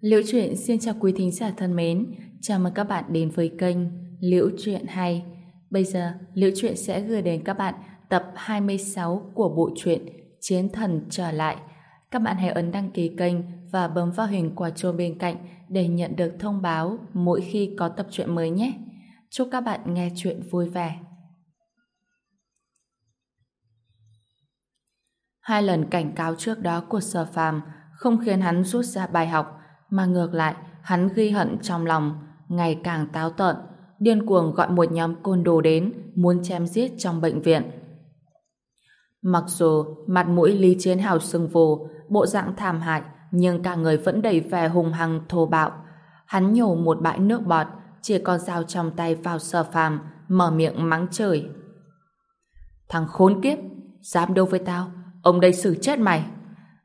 Liễu truyện xin chào quý thính giả thân mến, chào mừng các bạn đến với kênh Liễu truyện hay. Bây giờ, Liễu truyện sẽ gửi đến các bạn tập 26 của bộ truyện Chiến thần trở lại. Các bạn hãy ấn đăng ký kênh và bấm vào hình quả chuông bên cạnh để nhận được thông báo mỗi khi có tập truyện mới nhé. Chúc các bạn nghe truyện vui vẻ. Hai lần cảnh cáo trước đó của Sở Phàm không khiến hắn rút ra bài học, mà ngược lại, hắn ghi hận trong lòng, ngày càng táo tợn, điên cuồng gọi một nhóm côn đồ đến, muốn chém giết trong bệnh viện. Mặc dù mặt mũi Lý Chiến Hào sưng vù, bộ dạng thảm hại, nhưng cả người vẫn đầy vẻ hùng hăng thô bạo. Hắn nhổ một bãi nước bọt, chỉ còn dao trong tay vào Sở Phàm, mở miệng mắng trời Thằng khốn kiếp, dám đâu với tao, ông đây xử chết mày.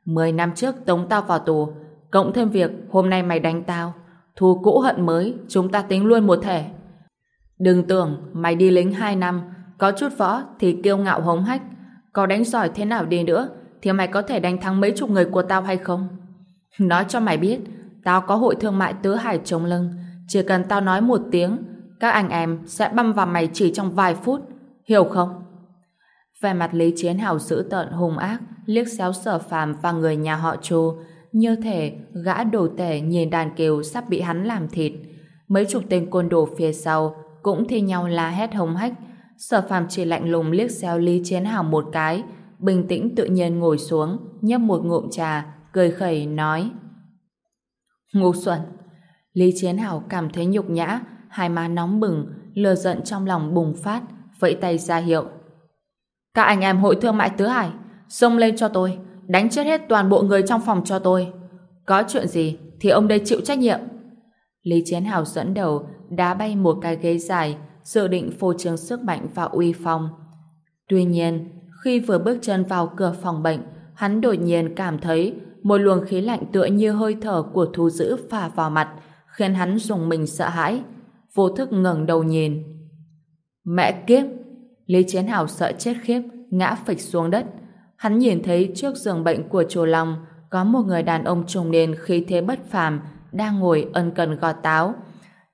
Mười năm trước tống tao vào tù, cộng thêm việc hôm nay mày đánh tao, thù cũ hận mới, chúng ta tính luôn một thể. Đừng tưởng mày đi lính hai năm, có chút võ thì kiêu ngạo hống hách, có đánh giỏi thế nào đi nữa, thì mày có thể đánh thắng mấy chục người của tao hay không? Nói cho mày biết, tao có hội thương mại tứ hải chống lưng, chỉ cần tao nói một tiếng, các anh em sẽ băm vào mày chỉ trong vài phút, hiểu không? Về mặt Lý Chiến Hào dữ tợn hùng ác, liếc xéo sở phàm và người nhà họ Chu, như thể gã đồ tể nhìn đàn kiều sắp bị hắn làm thịt. Mấy chục tên côn đồ phía sau cũng thi nhau la hét hống hách. Sở phàm chỉ lạnh lùng liếc xéo Lý Chiến Hào một cái, bình tĩnh tự nhiên ngồi xuống, nhấp một ngụm trà, cười khẩy nói. Ngu xuẩn! Lý Chiến Hào cảm thấy nhục nhã, hai má nóng bừng, lừa giận trong lòng bùng phát, vẫy tay ra hiệu. Các anh em hội thương mại Tứ Hải, xông lên cho tôi, đánh chết hết toàn bộ người trong phòng cho tôi. Có chuyện gì thì ông đây chịu trách nhiệm. Lý Chiến Hào dẫn đầu, đá bay một cái ghế dài, dự định phô trương sức mạnh và uy phong. Tuy nhiên, khi vừa bước chân vào cửa phòng bệnh, hắn đột nhiên cảm thấy một luồng khí lạnh tựa như hơi thở của thú dữ phả vào mặt, khiến hắn dùng mình sợ hãi. Vô thức ngẩng đầu nhìn. Mẹ kiếp! Lý Chiến Hào sợ chết khiếp, ngã phịch xuống đất. Hắn nhìn thấy trước giường bệnh của chùa Long có một người đàn ông trung niên khí thế bất phàm đang ngồi ân cần gọt táo.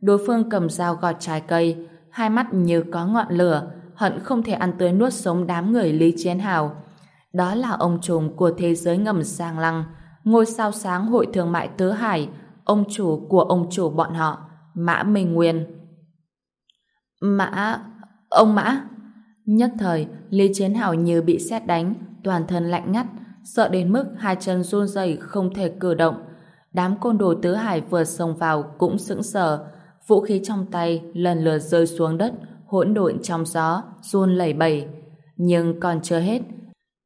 Đối phương cầm dao gọt trái cây, hai mắt như có ngọn lửa, hận không thể ăn tươi nuốt sống đám người Lý Chiến Hào. Đó là ông trùm của thế giới ngầm Giang Lăng, ngôi sao sáng hội thương mại Tứ Hải, ông chủ của ông chủ bọn họ, Mã Minh Nguyên. Mã... ông Mã... Nhất thời, Lý Chiến Hảo như bị sét đánh, toàn thân lạnh ngắt, sợ đến mức hai chân run rẩy không thể cử động. Đám côn đồ tứ hải vừa xông vào cũng sững sờ, vũ khí trong tay lần lượt rơi xuống đất, hỗn độn trong gió, run lẩy bẩy. Nhưng còn chưa hết,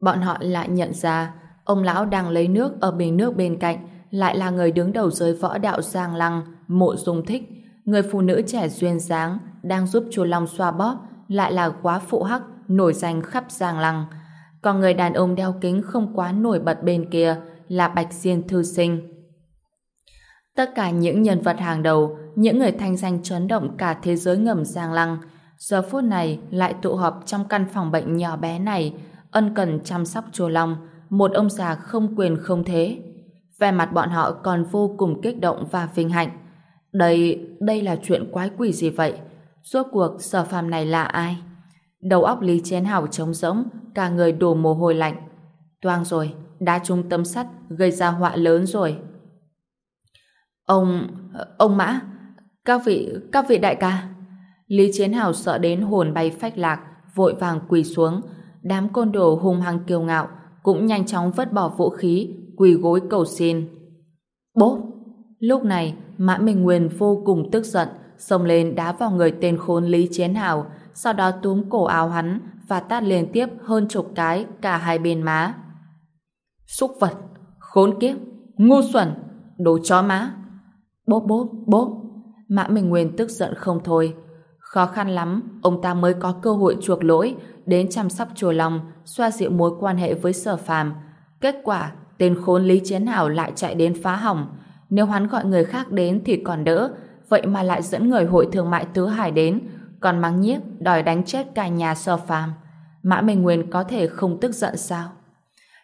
bọn họ lại nhận ra ông lão đang lấy nước ở bình nước bên cạnh lại là người đứng đầu giới võ đạo Giang Lăng, Mộ Dung Thích, người phụ nữ trẻ duyên dáng đang giúp chùa Long xoa bóp lại là quá phụ hắc nổi danh khắp Giang Lăng. Còn người đàn ông đeo kính không quá nổi bật bên kia là Bạch Diên Thư Sinh. Tất cả những nhân vật hàng đầu, những người thanh danh chấn động cả thế giới ngầm Giang Lăng, giờ phút này lại tụ họp trong căn phòng bệnh nhỏ bé này, ân cần chăm sóc chùa Long, một ông già không quyền không thế. vẻ mặt bọn họ còn vô cùng kích động và vinh hạnh. Đây, đây là chuyện quái quỷ gì vậy? Suốt cuộc sở phàm này là ai? Đầu óc Lý Chén Hảo trống rỗng, cả người đổ mồ hôi lạnh. Toang rồi, đá trung tâm sắt, gây ra họa lớn rồi. Ông... ông Mã, các vị... các vị đại ca. Lý Chiến Hảo sợ đến hồn bay phách lạc, vội vàng quỳ xuống. Đám côn đồ hung hăng kiêu ngạo, cũng nhanh chóng vứt bỏ vũ khí, quỳ gối cầu xin. Bốp! Lúc này, Mã Minh Nguyên vô cùng tức giận, xông lên đá vào người tên khốn Lý Chiến Hào, sau đó túm cổ áo hắn và tát liên tiếp hơn chục cái cả hai bên má. Xúc vật, khốn kiếp, ngu xuẩn, đồ chó má. Bốp bốp, bốp. Mã Minh Nguyên tức giận không thôi. Khó khăn lắm, ông ta mới có cơ hội chuộc lỗi đến chăm sóc chùa Long, xoa dịu mối quan hệ với sở phàm. Kết quả, tên khốn Lý Chiến Hảo lại chạy đến phá hỏng. Nếu hắn gọi người khác đến thì còn đỡ, vậy mà lại dẫn người hội thương mại Tứ Hải đến, còn mắng nhiếc đòi đánh chết cả nhà sơ phàm. Mã Minh Nguyên có thể không tức giận sao?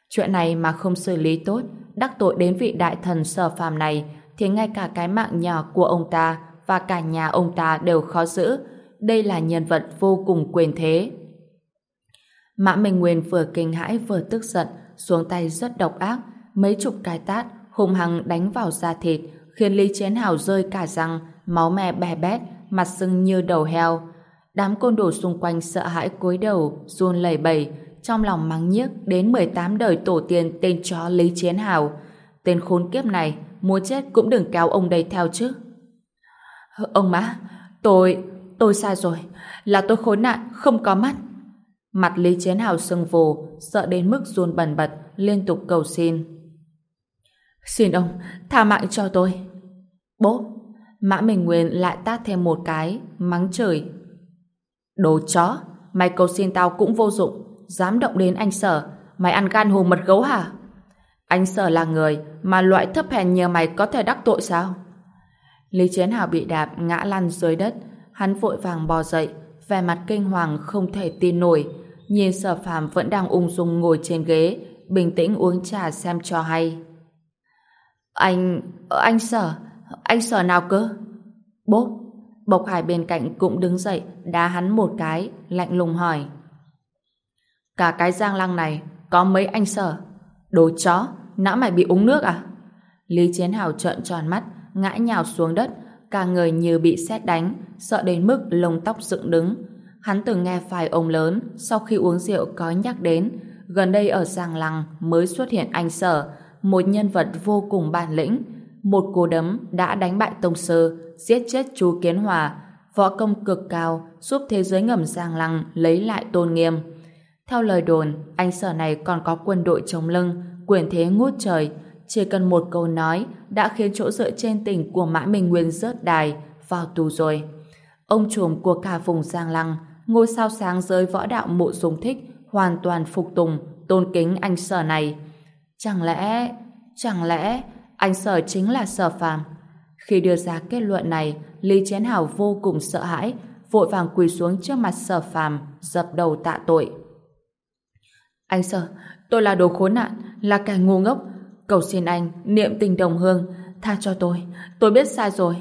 Chuyện này mà không xử lý tốt, đắc tội đến vị đại thần sở phàm này, thì ngay cả cái mạng nhỏ của ông ta và cả nhà ông ta đều khó giữ. Đây là nhân vật vô cùng quyền thế. Mã Minh Nguyên vừa kinh hãi vừa tức giận, xuống tay rất độc ác, mấy chục cái tát hùng hăng đánh vào da thịt, khiến Lý Chiến Hào rơi cả răng, máu me bè bét, mặt sưng như đầu heo. Đám côn đồ xung quanh sợ hãi cúi đầu, run lẩy bẩy, trong lòng mắng nhiếc đến 18 đời tổ tiên tên chó Lý Chiến Hào. Tên khốn kiếp này, muốn chết cũng đừng kéo ông đây theo chứ. Ông má, tôi, tôi sai rồi, là tôi khốn nạn, không có mắt. Mặt Lý Chiến Hào sưng vù, sợ đến mức run bần bật, liên tục cầu xin. Xin ông, tha mạng cho tôi. Bố, Mã Minh Nguyên lại tát thêm một cái, mắng chửi. Đồ chó, mày cầu xin tao cũng vô dụng, dám động đến anh Sở, mày ăn gan hùm mật gấu hả? Anh Sở là người mà loại thấp hèn như mày có thể đắc tội sao? Lý Chiến Hào bị đạp ngã lăn dưới đất, hắn vội vàng bò dậy, vẻ mặt kinh hoàng không thể tin nổi, nhìn Sở Phàm vẫn đang ung dung ngồi trên ghế, bình tĩnh uống trà xem cho hay. Anh... Ờ, anh Sở anh Sở nào cơ? Bốp! Bộc Hải bên cạnh cũng đứng dậy, đá hắn một cái, lạnh lùng hỏi. Cả cái giang lăng này, có mấy anh Sở? Đồ chó, não mày bị uống nước à? Lý Chiến Hào trợn tròn mắt, ngã nhào xuống đất, cả người như bị sét đánh, sợ đến mức lông tóc dựng đứng. Hắn từng nghe phải ông lớn sau khi uống rượu có nhắc đến, gần đây ở Giang Lăng mới xuất hiện anh Sở, một nhân vật vô cùng bản lĩnh. Một cú đấm đã đánh bại Tông Sơ, giết chết chú Kiến Hòa, võ công cực cao giúp thế giới ngầm Giang Lăng lấy lại tôn nghiêm. Theo lời đồn, anh Sở này còn có quân đội chống lưng, quyền thế ngút trời, chỉ cần một câu nói đã khiến chỗ dựa trên tỉnh của Mã Minh Nguyên rớt đài, vào tù rồi. Ông trùm của cả vùng Giang Lăng, ngôi sao sáng giới võ đạo mộ dung thích, hoàn toàn phục tùng, tôn kính anh sở này. Chẳng lẽ, chẳng lẽ anh sở chính là sở phàm? Khi đưa ra kết luận này, Lý Chén Hảo vô cùng sợ hãi, vội vàng quỳ xuống trước mặt sở phàm, dập đầu tạ tội. Anh sở, tôi là đồ khốn nạn, là kẻ ngu ngốc, Cầu xin anh, niệm tình đồng hương, tha cho tôi, tôi biết sai rồi.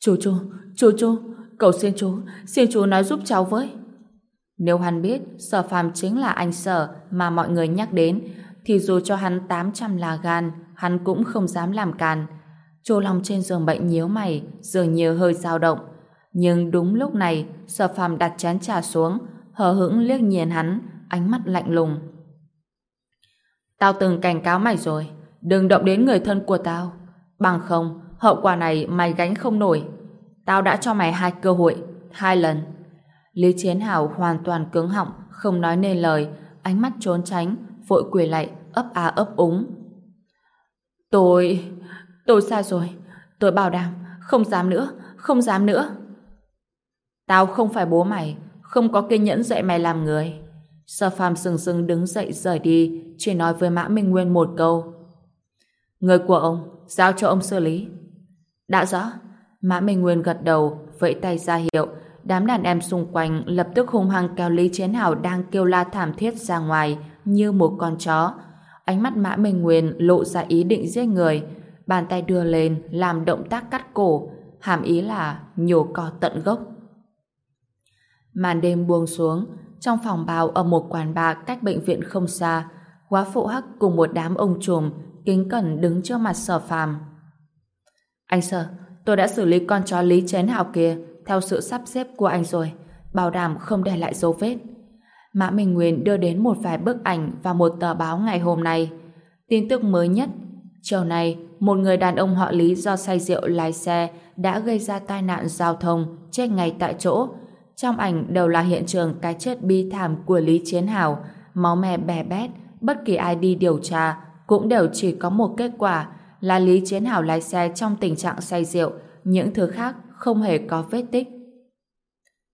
Chú chú, chú chú, cầu xin chú, xin chú nói giúp cháu với. Nếu hắn biết sở phàm chính là anh sở mà mọi người nhắc đến, thì dù cho hắn 800 là gan, hắn cũng không dám làm càn. Chu Long trên giường bệnh nhíu mày, dường như hơi dao động. Nhưng đúng lúc này, sở phàm đặt chén trà xuống, hờ hững liếc nhìn hắn, ánh mắt lạnh lùng. Tao từng cảnh cáo mày rồi, đừng động đến người thân của tao. Bằng không, hậu quả này mày gánh không nổi. Tao đã cho mày hai cơ hội, hai lần. Lý Chiến Hảo hoàn toàn cứng họng, không nói nên lời, ánh mắt trốn tránh, vội quỳ lại, ấp á ấp úng. Tôi... tôi sai rồi. Tôi bảo đảm, không dám nữa, không dám nữa. Tao không phải bố mày, không có kiên nhẫn dạy mày làm người. Sở phàm sừng sừng đứng dậy rời đi, chỉ nói với Mã Minh Nguyên một câu. Người của ông, giao cho ông xử lý. Đã rõ. Mã Minh Nguyên gật đầu, vẫy tay ra hiệu. Đám đàn em xung quanh lập tức hung hăng kéo Lý Chiến Hảo đang kêu la thảm thiết ra ngoài như một con chó. Ánh mắt Mã Minh Nguyên lộ ra ý định giết người. Bàn tay đưa lên làm động tác cắt cổ, hàm ý là nhổ cỏ tận gốc. Màn đêm buông xuống, trong phòng bào ở một quán bar cách bệnh viện không xa, quá phụ hắc cùng một đám ông trùm kính cẩn đứng trước mặt sở phàm. Anh sở, tôi đã xử lý con chó Lý Chén Hào kia theo sự sắp xếp của anh rồi, bảo đảm không để lại dấu vết. Mã Minh Nguyên đưa đến một vài bức ảnh và một tờ báo ngày hôm nay. Tin tức mới nhất, chiều nay, một người đàn ông họ Lý do say rượu lái xe đã gây ra tai nạn giao thông, chết ngay tại chỗ. Trong ảnh đều là hiện trường cái chết bi thảm của Lý Chiến Hào, máu me bè bét, bất kỳ ai đi điều tra cũng đều chỉ có một kết quả là Lý Chiến Hảo lái xe trong tình trạng say rượu, những thứ khác không hề có vết tích.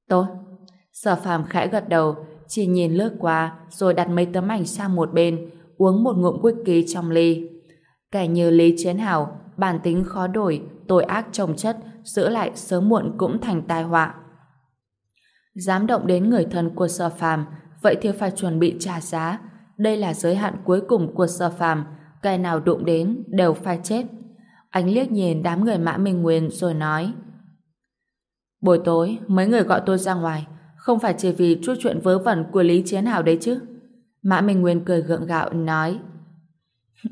Tốt. Sở phàm khẽ gật đầu, chỉ nhìn lướt qua rồi đặt mấy tấm ảnh sang một bên, uống một ngụm whisky trong ly. Kẻ như Lý Chiến Hảo, bản tính khó đổi, tội ác trồng chất, giữ lại sớm muộn cũng thành tai họa. Dám động đến người thân của sở phàm, vậy thì phải chuẩn bị trả giá, đây là giới hạn cuối cùng của sở phàm, kẻ nào đụng đến đều phải chết. Anh liếc nhìn đám người Mã Minh Nguyên rồi nói Buổi tối, mấy người gọi tôi ra ngoài không phải chỉ vì chút chuyện vớ vẩn của Lý Chiến Hào đấy chứ. Mã Minh Nguyên cười gượng gạo nói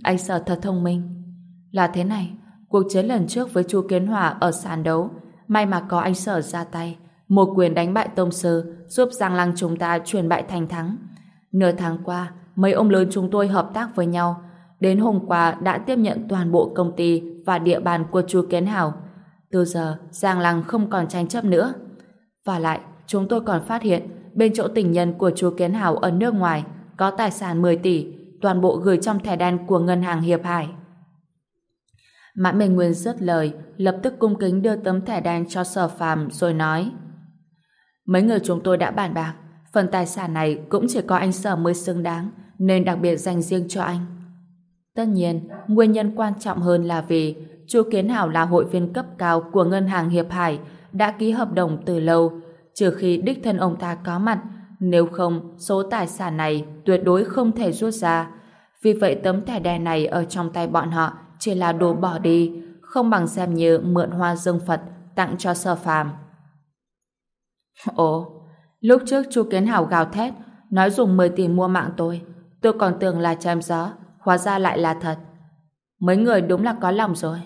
Anh sợ thật thông minh. Là thế này, cuộc chiến lần trước với chu Kiến Hòa ở sàn đấu, may mà có anh sở ra tay, một quyền đánh bại Tông Sư, giúp Giang Lăng chúng ta chuyển bại thành thắng. Nửa tháng qua, mấy ông lớn chúng tôi hợp tác với nhau, đến hôm qua đã tiếp nhận toàn bộ công ty và địa bàn của chu Kiến Hào. Từ giờ, Giang Lăng không còn tranh chấp nữa. Và lại, chúng tôi còn phát hiện bên chỗ tình nhân của chú Kiến Hào ở nước ngoài có tài sản 10 tỷ, toàn bộ gửi trong thẻ đen của ngân hàng Hiệp Hải. Mã Minh Nguyên dứt lời, lập tức cung kính đưa tấm thẻ đen cho Sở Phàm rồi nói: "Mấy người chúng tôi đã bàn bạc, phần tài sản này cũng chỉ có anh Sở mới xứng đáng, nên đặc biệt dành riêng cho anh." Tất nhiên, nguyên nhân quan trọng hơn là vì Chu Kiến Hảo là hội viên cấp cao của ngân hàng Hiệp Hải, đã ký hợp đồng từ lâu, trừ khi đích thân ông ta có mặt, nếu không, số tài sản này tuyệt đối không thể rút ra. Vì vậy tấm thẻ đen này ở trong tay bọn họ chỉ là đồ bỏ đi, không bằng xem như mượn hoa dương Phật tặng cho sơ phàm. Ồ, lúc trước chu Kiến Hảo gào thét, nói dùng 10 tỷ mua mạng tôi. Tôi còn tưởng là chém gió, hóa ra lại là thật. Mấy người đúng là có lòng rồi.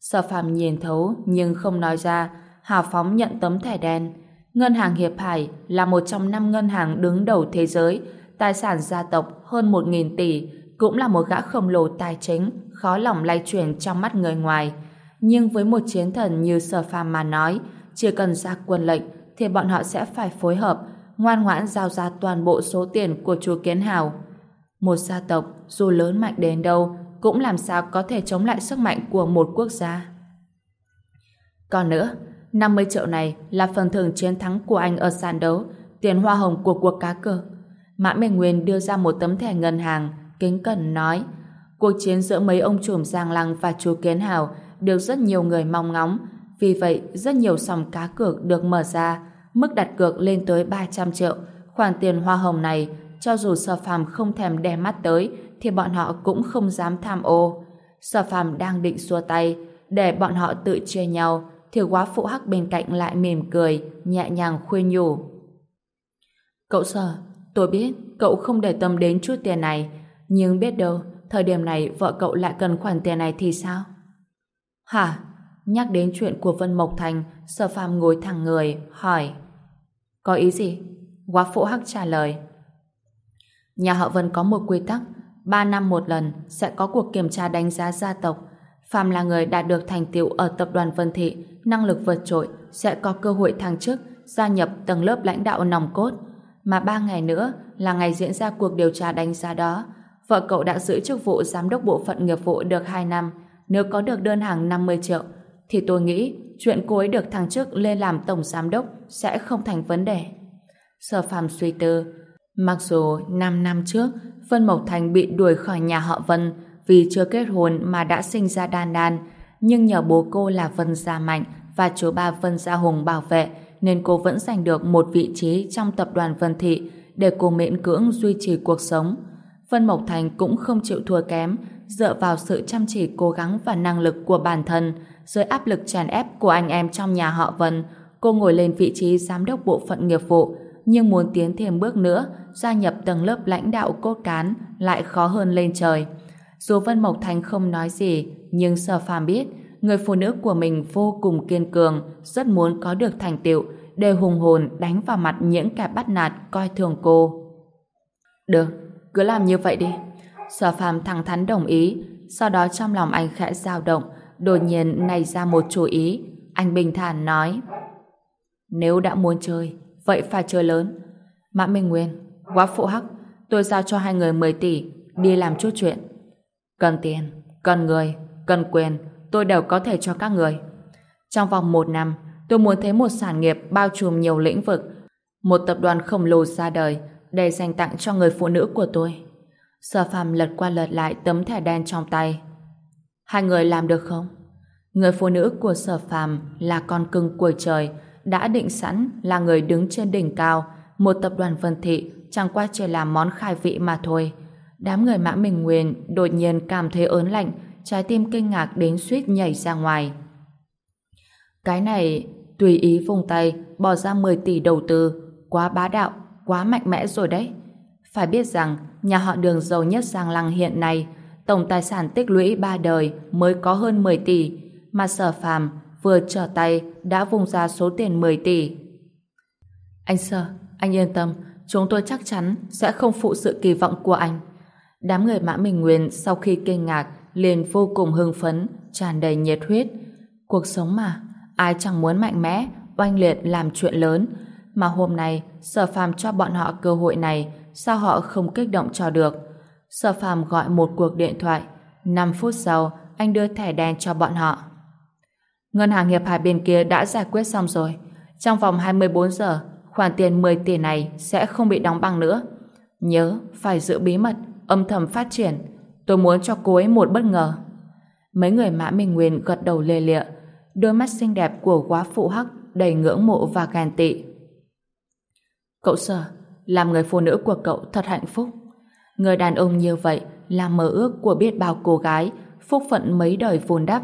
Sở phàm nhìn thấu nhưng không nói ra, hào phóng nhận tấm thẻ đen. Ngân hàng Hiệp Hải là một trong năm ngân hàng đứng đầu thế giới, tài sản gia tộc hơn 1.000 tỷ, cũng là một gã khổng lồ tài chính, khó lòng lay chuyển trong mắt người ngoài. Nhưng với một chiến thần như Sở Phàm mà nói, chỉ cần ra quân lệnh thì bọn họ sẽ phải phối hợp, ngoan ngoãn giao ra toàn bộ số tiền của chúa Kiến Hào. Một gia tộc dù lớn mạnh đến đâu cũng làm sao có thể chống lại sức mạnh của một quốc gia. Còn nữa, 50 triệu này là phần thưởng chiến thắng của anh ở sàn đấu, tiền hoa hồng của cuộc cá cược. Mã Minh Nguyên đưa ra một tấm thẻ ngân hàng, kính cẩn nói, cuộc chiến giữa mấy ông trùm Giang Lăng và chú Kiến Hào được rất nhiều người mong ngóng, vì vậy rất nhiều sòng cá cược được mở ra, mức đặt cược lên tới 300 triệu. Khoản tiền hoa hồng này, cho dù Sở Phàm không thèm đè mắt tới, thì bọn họ cũng không dám tham ô. Sở Phàm đang định xua tay, để bọn họ tự chia nhau, thiếu quá phụ hắc bên cạnh lại mỉm cười, nhẹ nhàng khuyên nhủ. Cậu sở, tôi biết cậu không để tâm đến chút tiền này, nhưng biết đâu, thời điểm này vợ cậu lại cần khoản tiền này thì sao? Hả? Nhắc đến chuyện của Vân Mộc Thành, sở phàm ngồi thẳng người, hỏi. Có ý gì? Quá phụ hắc trả lời. Nhà họ Vân có một quy tắc, 3 năm một lần sẽ có cuộc kiểm tra đánh giá gia tộc. Phạm là người đạt được thành tựu ở tập đoàn Vân Thị năng lực vượt trội sẽ có cơ hội thăng chức, gia nhập tầng lớp lãnh đạo nòng cốt. Mà ba ngày nữa là ngày diễn ra cuộc điều tra đánh giá đó. Vợ cậu đã giữ chức vụ giám đốc bộ phận nghiệp vụ được 2 năm. Nếu có được đơn hàng 50 triệu, thì tôi nghĩ chuyện cô ấy được thăng chức lên làm tổng giám đốc sẽ không thành vấn đề. Sở phàm suy tư, mặc dù 5 năm trước Vân Mộc Thành bị đuổi khỏi nhà họ Vân vì chưa kết hôn mà đã sinh ra đan đan, nhưng nhờ bố cô là Vân Gia Mạnh và chú ba Vân Gia Hùng bảo vệ nên cô vẫn giành được một vị trí trong tập đoàn Vân Thị để cô miễn cưỡng duy trì cuộc sống. Vân Mộc Thành cũng không chịu thua kém, dựa vào sự chăm chỉ cố gắng và năng lực của bản thân, dưới áp lực tràn ép của anh em trong nhà họ Vân, cô ngồi lên vị trí giám đốc bộ phận nghiệp vụ, nhưng muốn tiến thêm bước nữa, gia nhập tầng lớp lãnh đạo cốt cán lại khó hơn lên trời. Dù Vân Mộc Thành không nói gì, nhưng Sở Phàm biết người phụ nữ của mình vô cùng kiên cường, rất muốn có được thành tựu để hùng hồn đánh vào mặt những kẻ bắt nạt coi thường cô. Được, cứ làm như vậy đi. Sở Phàm thẳng thắn đồng ý, sau đó trong lòng anh khẽ dao động, đột nhiên nảy ra một chủ ý. Anh bình thản nói: "Nếu đã muốn chơi, vậy phải chơi lớn." Mã Minh Nguyên, quá phụ hắc, tôi giao cho hai người 10 tỷ đi làm chút chuyện. Cần tiền, cần người, cần quyền, tôi đều có thể cho các người. Trong vòng một năm, tôi muốn thấy một sản nghiệp bao trùm nhiều lĩnh vực, một tập đoàn khổng lồ ra đời để dành tặng cho người phụ nữ của tôi. Sở phàm lật qua lật lại tấm thẻ đen trong tay. Hai người làm được không? Người phụ nữ của sở phàm là con cưng của trời, đã định sẵn là người đứng trên đỉnh cao, một tập đoàn vân thị chẳng qua chỉ là món khai vị mà thôi. Đám người mã mình nguyên đột nhiên cảm thấy ớn lạnh, trái tim kinh ngạc đến suýt nhảy ra ngoài. Cái này, tùy ý vùng tay, bỏ ra 10 tỷ đầu tư, quá bá đạo, quá mạnh mẽ rồi đấy. Phải biết rằng, nhà họ đường giàu nhất Giang Lăng hiện nay, tổng tài sản tích lũy ba đời mới có hơn 10 tỷ, mà sở phàm vừa trở tay đã vùng ra số tiền 10 tỷ. Anh Sở, anh yên tâm, chúng tôi chắc chắn sẽ không phụ sự kỳ vọng của anh. Đám người Mã Minh Nguyên sau khi kinh ngạc liền vô cùng hưng phấn, tràn đầy nhiệt huyết. Cuộc sống mà, ai chẳng muốn mạnh mẽ, oanh liệt làm chuyện lớn, mà hôm nay Sở Phàm cho bọn họ cơ hội này, sao họ không kích động cho được? Sở Phàm gọi một cuộc điện thoại, 5 phút sau, anh đưa thẻ đen cho bọn họ. Ngân hàng Hiệp Hải bên kia đã giải quyết xong rồi. Trong vòng 24 giờ, khoản tiền 10 tỷ này sẽ không bị đóng băng nữa. Nhớ, phải giữ bí mật, âm thầm phát triển. Tôi muốn cho cô ấy một bất ngờ. Mấy người Mã Minh Nguyên gật đầu lê lịa, đôi mắt xinh đẹp của quá phụ hắc đầy ngưỡng mộ và ghen tị. Cậu sở, làm người phụ nữ của cậu thật hạnh phúc. Người đàn ông như vậy là mơ ước của biết bao cô gái, phúc phận mấy đời vun đắp.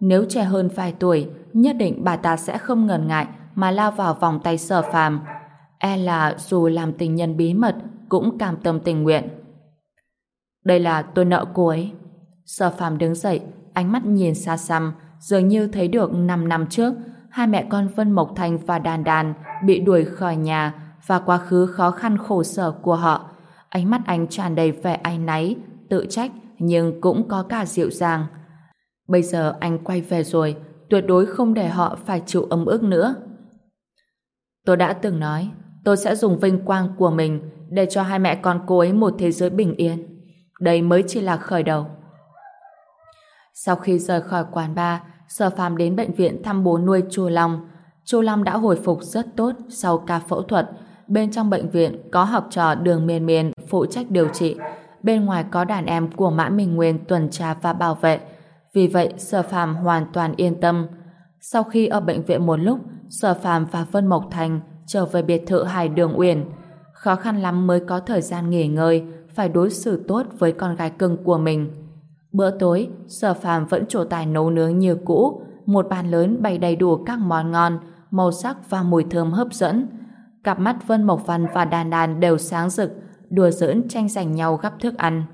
Nếu trẻ hơn vài tuổi, nhất định bà ta sẽ không ngần ngại mà lao vào vòng tay sở phàm. E là dù làm tình nhân bí mật cũng cam tâm tình nguyện. Đây là tôi nợ cô ấy. Sở phàm đứng dậy, ánh mắt nhìn xa xăm, dường như thấy được 5 năm trước, hai mẹ con Vân Mộc Thành và Đàn Đàn bị đuổi khỏi nhà và quá khứ khó khăn khổ sở của họ. Ánh mắt anh tràn đầy vẻ áy náy, tự trách nhưng cũng có cả dịu dàng. Bây giờ anh quay về rồi, tuyệt đối không để họ phải chịu ấm ức nữa. Tôi đã từng nói, tôi sẽ dùng vinh quang của mình để cho hai mẹ con cô ấy một thế giới bình yên. Đây mới chỉ là khởi đầu. Sau khi rời khỏi quán bar, Sở Phàm đến bệnh viện thăm bố nuôi Chu Long. Chu Long đã hồi phục rất tốt sau ca phẫu thuật. Bên trong bệnh viện có học trò đường miền miền phụ trách điều trị. Bên ngoài có đàn em của Mã Minh Nguyên tuần tra và bảo vệ. Vì vậy, Sở Phàm hoàn toàn yên tâm. Sau khi ở bệnh viện một lúc, Sở Phàm và Vân Mộc Thành trở về biệt thự Hải Đường Uyển. Khó khăn lắm mới có thời gian nghỉ ngơi, phải đối xử tốt với con gái cưng của mình. Bữa tối, Sở Phàm vẫn trổ tài nấu nướng như cũ, một bàn lớn bày đầy đủ các món ngon, màu sắc và mùi thơm hấp dẫn. Cặp mắt Vân Mộc Văn và Đàn Đàn đều sáng rực, đùa giỡn tranh giành nhau gắp thức ăn.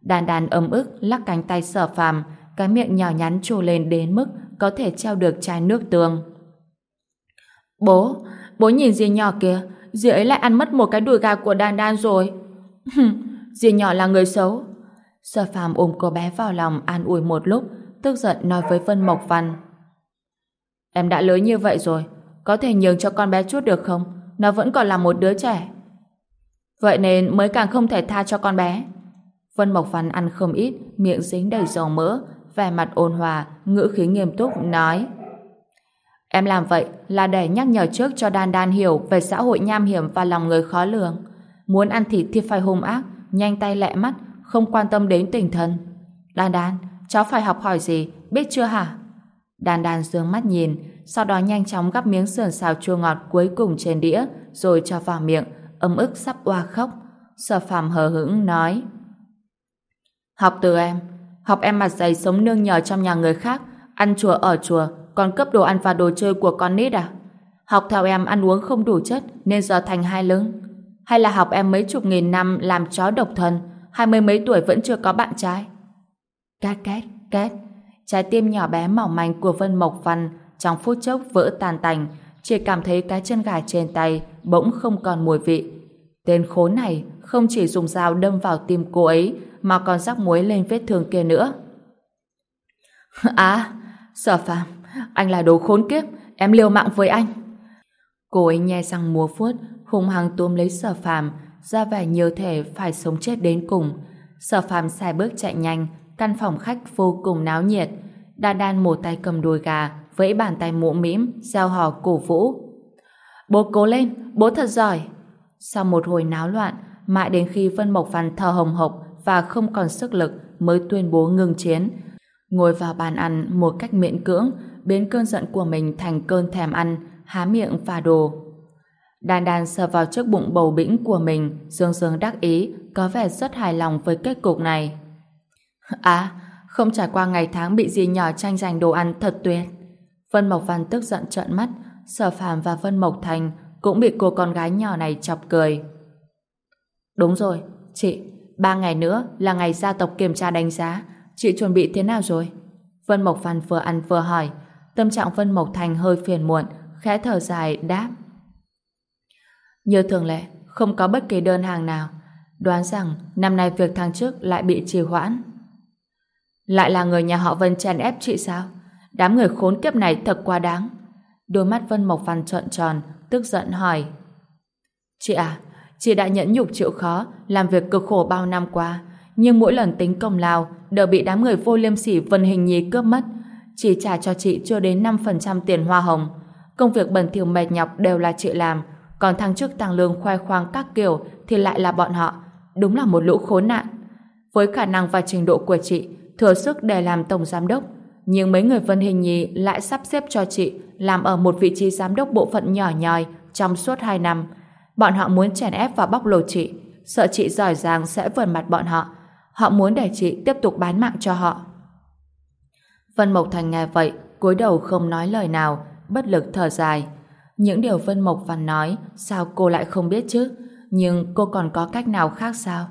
Đàn Đàn ấm ức lắc cánh tay Sở Phàm, cái miệng nhỏ nhắn trù lên đến mức có thể treo được chai nước tương. Bố, bố nhìn dì nhỏ kìa, dì ấy lại ăn mất một cái đùi gà của Đan Đan rồi. dì nhỏ là người xấu. Sở phàm ôm cô bé vào lòng an ủi một lúc, tức giận nói với Vân Mộc Văn. Em đã lớn như vậy rồi, có thể nhường cho con bé chút được không? Nó vẫn còn là một đứa trẻ. Vậy nên mới càng không thể tha cho con bé. Vân Mộc Văn ăn không ít, miệng dính đầy dầu mỡ, vẻ mặt ôn hòa, ngữ khí nghiêm túc, nói Em làm vậy là để nhắc nhở trước cho Đan Đan hiểu về xã hội nham hiểm và lòng người khó lường. Muốn ăn thịt thì phải hung ác, nhanh tay lẹ mắt, không quan tâm đến tình thân. Đan Đan, cháu phải học hỏi gì, biết chưa hả? Đan Đan dương mắt nhìn, sau đó nhanh chóng gắp miếng sườn xào chua ngọt cuối cùng trên đĩa, rồi cho vào miệng, ấm ức sắp oa khóc. Sở phàm hờ hững nói Học từ em, học em mặt dày sống nương nhờ trong nhà người khác, ăn chùa ở chùa, còn cấp đồ ăn và đồ chơi của con nít à? Học theo em ăn uống không đủ chất nên giờ thành hai lưng. Hay là học em mấy chục nghìn năm làm chó độc thân, hai mươi mấy tuổi vẫn chưa có bạn trai? Két két, két. Trái tim nhỏ bé mỏng manh của Vân Mộc Văn trong phút chốc vỡ tan tành, chỉ cảm thấy cái chân gà trên tay bỗng không còn mùi vị. Tên khốn này không chỉ dùng dao đâm vào tim cô ấy mà còn rắc muối lên vết thương kia nữa. À, sở phàm, anh là đồ khốn kiếp, em liều mạng với anh. Cô ấy nhe răng múa phút, hùng hăng túm lấy sở phàm, ra vẻ nhiều thể phải sống chết đến cùng. Sở phàm xài bước chạy nhanh, căn phòng khách vô cùng náo nhiệt. Đa đan một tay cầm đùi gà, vẫy bàn tay mũ mĩm, gieo hò cổ vũ. Bố cố lên, bố thật giỏi. Sau một hồi náo loạn, mãi đến khi Vân Mộc Văn thở hồng hộc và không còn sức lực mới tuyên bố ngừng chiến. Ngồi vào bàn ăn một cách miễn cưỡng, biến cơn giận của mình thành cơn thèm ăn, há miệng phà đồ. Đan đan sờ vào trước bụng bầu bĩnh của mình, dương dương đắc ý, có vẻ rất hài lòng với kết cục này. À, không trải qua ngày tháng bị dì nhỏ tranh giành đồ ăn thật tuyệt. Vân Mộc Văn tức giận trợn mắt, Sở phàm và Vân Mộc Thành cũng bị cô con gái nhỏ này chọc cười. Đúng rồi, chị, ba ngày nữa là ngày gia tộc kiểm tra đánh giá, chị chuẩn bị thế nào rồi? Vân Mộc Văn vừa ăn vừa hỏi, tâm trạng Vân Mộc Thành hơi phiền muộn, khẽ thở dài đáp. Như thường lệ, không có bất kỳ đơn hàng nào. Đoán rằng năm nay việc tháng trước lại bị trì hoãn. Lại là người nhà họ Vân chèn ép chị sao? Đám người khốn kiếp này thật quá đáng. Đôi mắt Vân Mộc Văn trợn tròn, tức giận hỏi. Chị à, chị đã nhẫn nhục chịu khó, làm việc cực khổ bao năm qua, nhưng mỗi lần tính công lao đều bị đám người vô liêm sỉ Vân Hình Nhi cướp mất. Chỉ trả cho chị chưa đến 5% tiền hoa hồng. Công việc bẩn thỉu mệt nhọc đều là chị làm, còn thăng chức tăng lương khoe khoang các kiểu thì lại là bọn họ. Đúng là một lũ khốn nạn. Với khả năng và trình độ của chị, thừa sức để làm tổng giám đốc, nhưng mấy người Vân Hình Nhi lại sắp xếp cho chị làm ở một vị trí giám đốc bộ phận nhỏ nhòi trong suốt 2 năm. Bọn họ muốn chèn ép và bóc lột chị, sợ chị giỏi giang sẽ vườn mặt bọn họ. Họ muốn để chị tiếp tục bán mạng cho họ. Vân Mộc Thành nghe vậy, cúi đầu không nói lời nào, bất lực thở dài. Những điều Vân Mộc Văn nói, sao cô lại không biết chứ? Nhưng cô còn có cách nào khác sao?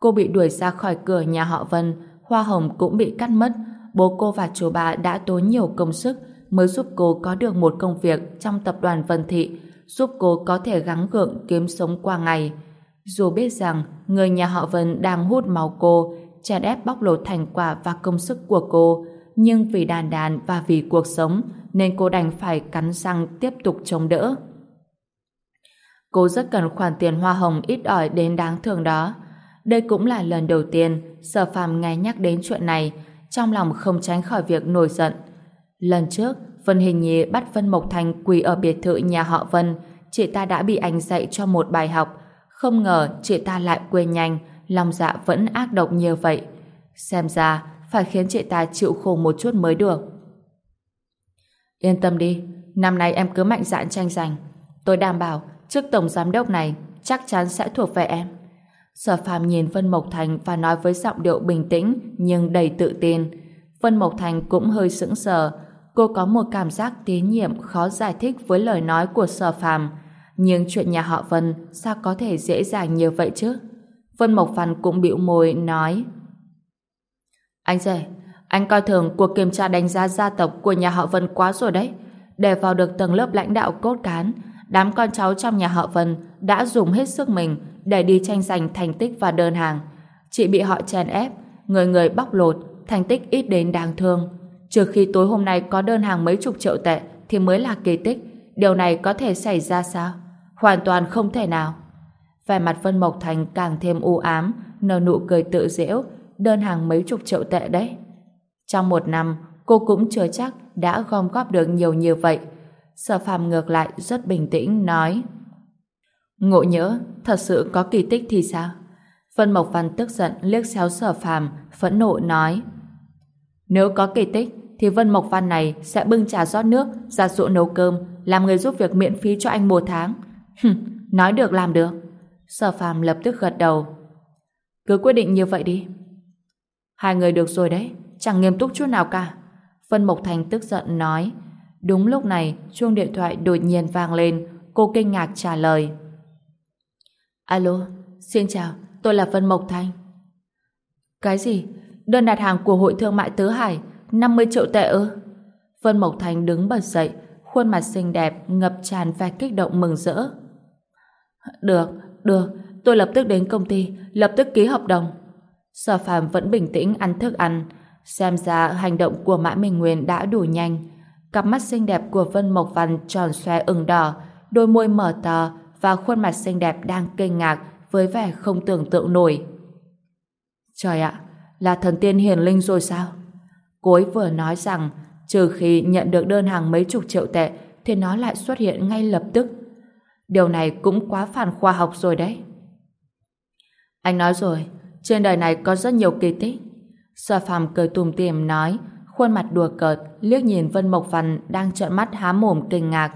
Cô bị đuổi ra khỏi cửa nhà họ Vân, hoa hồng cũng bị cắt mất. Bố cô và chú bà đã tốn nhiều công sức mới giúp cô có được một công việc trong tập đoàn Vân Thị, giúp cô có thể gắng gượng kiếm sống qua ngày. Dù biết rằng người nhà họ Vân đang hút máu cô, chèn ép bóc lột thành quả và công sức của cô, nhưng vì đàn đàn và vì cuộc sống nên cô đành phải cắn răng tiếp tục chống đỡ. Cô rất cần khoản tiền hoa hồng ít ỏi đến đáng thường đó. Đây cũng là lần đầu tiên Sở Phạm nghe nhắc đến chuyện này, trong lòng không tránh khỏi việc nổi giận. Lần trước, Vân Hình Nhi bắt Vân Mộc Thành quỳ ở biệt thự nhà họ Vân, chị ta đã bị anh dạy cho một bài học. Không ngờ chị ta lại quên nhanh, lòng dạ vẫn ác độc như vậy. Xem ra, phải khiến chị ta chịu khổ một chút mới được. Yên tâm đi, năm nay em cứ mạnh dạn tranh giành. Tôi đảm bảo, trước tổng giám đốc này chắc chắn sẽ thuộc về em. Sở phàm nhìn Vân Mộc Thành và nói với giọng điệu bình tĩnh nhưng đầy tự tin. Vân Mộc Thành cũng hơi sững sờ. Cô có một cảm giác tín nhiệm khó giải thích với lời nói của sở phàm. Nhưng chuyện nhà họ Vân sao có thể dễ dàng như vậy chứ? Vân Mộc Văn cũng bĩu môi nói anh rể, anh coi thường cuộc kiểm tra đánh giá gia tộc của nhà họ Vân quá rồi đấy. Để vào được tầng lớp lãnh đạo cốt cán, đám con cháu trong nhà họ Vân đã dùng hết sức mình để đi tranh giành thành tích và đơn hàng. Chị bị họ chèn ép, người người bóc lột, thành tích ít đến đáng thương. Trừ khi tối hôm nay có đơn hàng mấy chục triệu tệ thì mới là kỳ tích. Điều này có thể xảy ra sao? Hoàn toàn không thể nào. Vẻ mặt Vân Mộc Thành càng thêm u ám, nở nụ cười tự giễu, đơn hàng mấy chục triệu tệ đấy. Trong một năm, cô cũng chưa chắc đã gom góp được nhiều như vậy. Sở phàm ngược lại rất bình tĩnh nói Ngộ nhỡ, thật sự có kỳ tích thì sao? Vân Mộc Văn tức giận liếc xéo sở phàm, phẫn nộ nói Nếu có kỳ tích, thì Vân Mộc Văn này sẽ bưng trà rót nước, ra ruộng nấu cơm, làm người giúp việc miễn phí cho anh một tháng. Hừm, nói được làm được. Sở phàm lập tức gật đầu. Cứ quyết định như vậy đi. Hai người được rồi đấy, chẳng nghiêm túc chút nào cả. Vân Mộc Thành tức giận nói. Đúng lúc này, chuông điện thoại đột nhiên vang lên, cô kinh ngạc trả lời. Alo, xin chào, tôi là Vân Mộc Thành. Cái gì? Đơn đặt hàng của Hội Thương mại Tứ Hải, 50 triệu tệ ư? Vân Mộc Thành đứng bật dậy, khuôn mặt xinh đẹp, ngập tràn vẻ kích động mừng rỡ. Được, được, tôi lập tức đến công ty, lập tức ký hợp đồng. Sở phàm vẫn bình tĩnh ăn thức ăn, xem ra hành động của Mã Minh Nguyên đã đủ nhanh. Cặp mắt xinh đẹp của Vân Mộc Văn tròn xoe ửng đỏ, đôi môi mở to và khuôn mặt xinh đẹp đang kinh ngạc với vẻ không tưởng tượng nổi. Trời ạ, là thần tiên hiền linh rồi sao? Cô ấy vừa nói rằng trừ khi nhận được đơn hàng mấy chục triệu tệ thì nó lại xuất hiện ngay lập tức. Điều này cũng quá phản khoa học rồi đấy. Anh nói rồi, trên đời này có rất nhiều kỳ tích. Sở phàm cười tùm tìm nói, khuôn mặt đùa cợt, liếc nhìn Vân Mộc Văn đang trợn mắt há mồm kinh ngạc.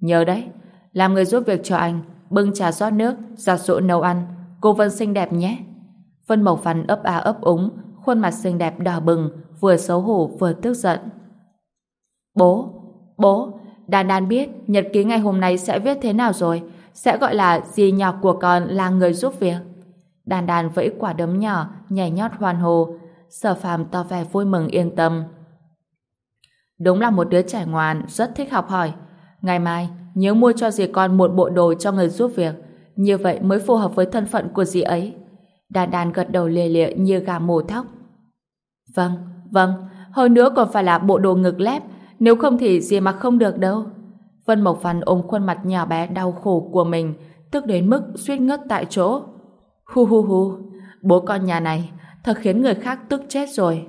Nhớ đấy, làm người giúp việc cho anh, bưng trà rót nước, giặt rũ nấu ăn, cô Vân xinh đẹp nhé. Vân Mộc Văn ấp a ấp úng, khuôn mặt xinh đẹp đỏ bừng, vừa xấu hổ vừa tức giận. Bố, bố, Đan Đan biết nhật ký ngày hôm nay sẽ viết thế nào rồi, sẽ gọi là gì nhỏ của con là người giúp việc. Đan Đan vẫy quả đấm nhỏ, nhảy nhót hoan hô. Sở phàm to vẻ vui mừng yên tâm. Đúng là một đứa trẻ ngoan, rất thích học hỏi. Ngày mai, nhớ mua cho dì con một bộ đồ cho người giúp việc. Như vậy mới phù hợp với thân phận của dì ấy. Đan Đan gật đầu lìa lịa như gà mổ thóc. Vâng, vâng, hơn nữa còn phải là bộ đồ ngực lép, nếu không thì dì mặc không được đâu. Vân Mộc Văn ôm khuôn mặt nhỏ bé đau khổ của mình, tức đến mức suýt ngất tại chỗ. Hu hu hu, bố con nhà này thật khiến người khác tức chết rồi.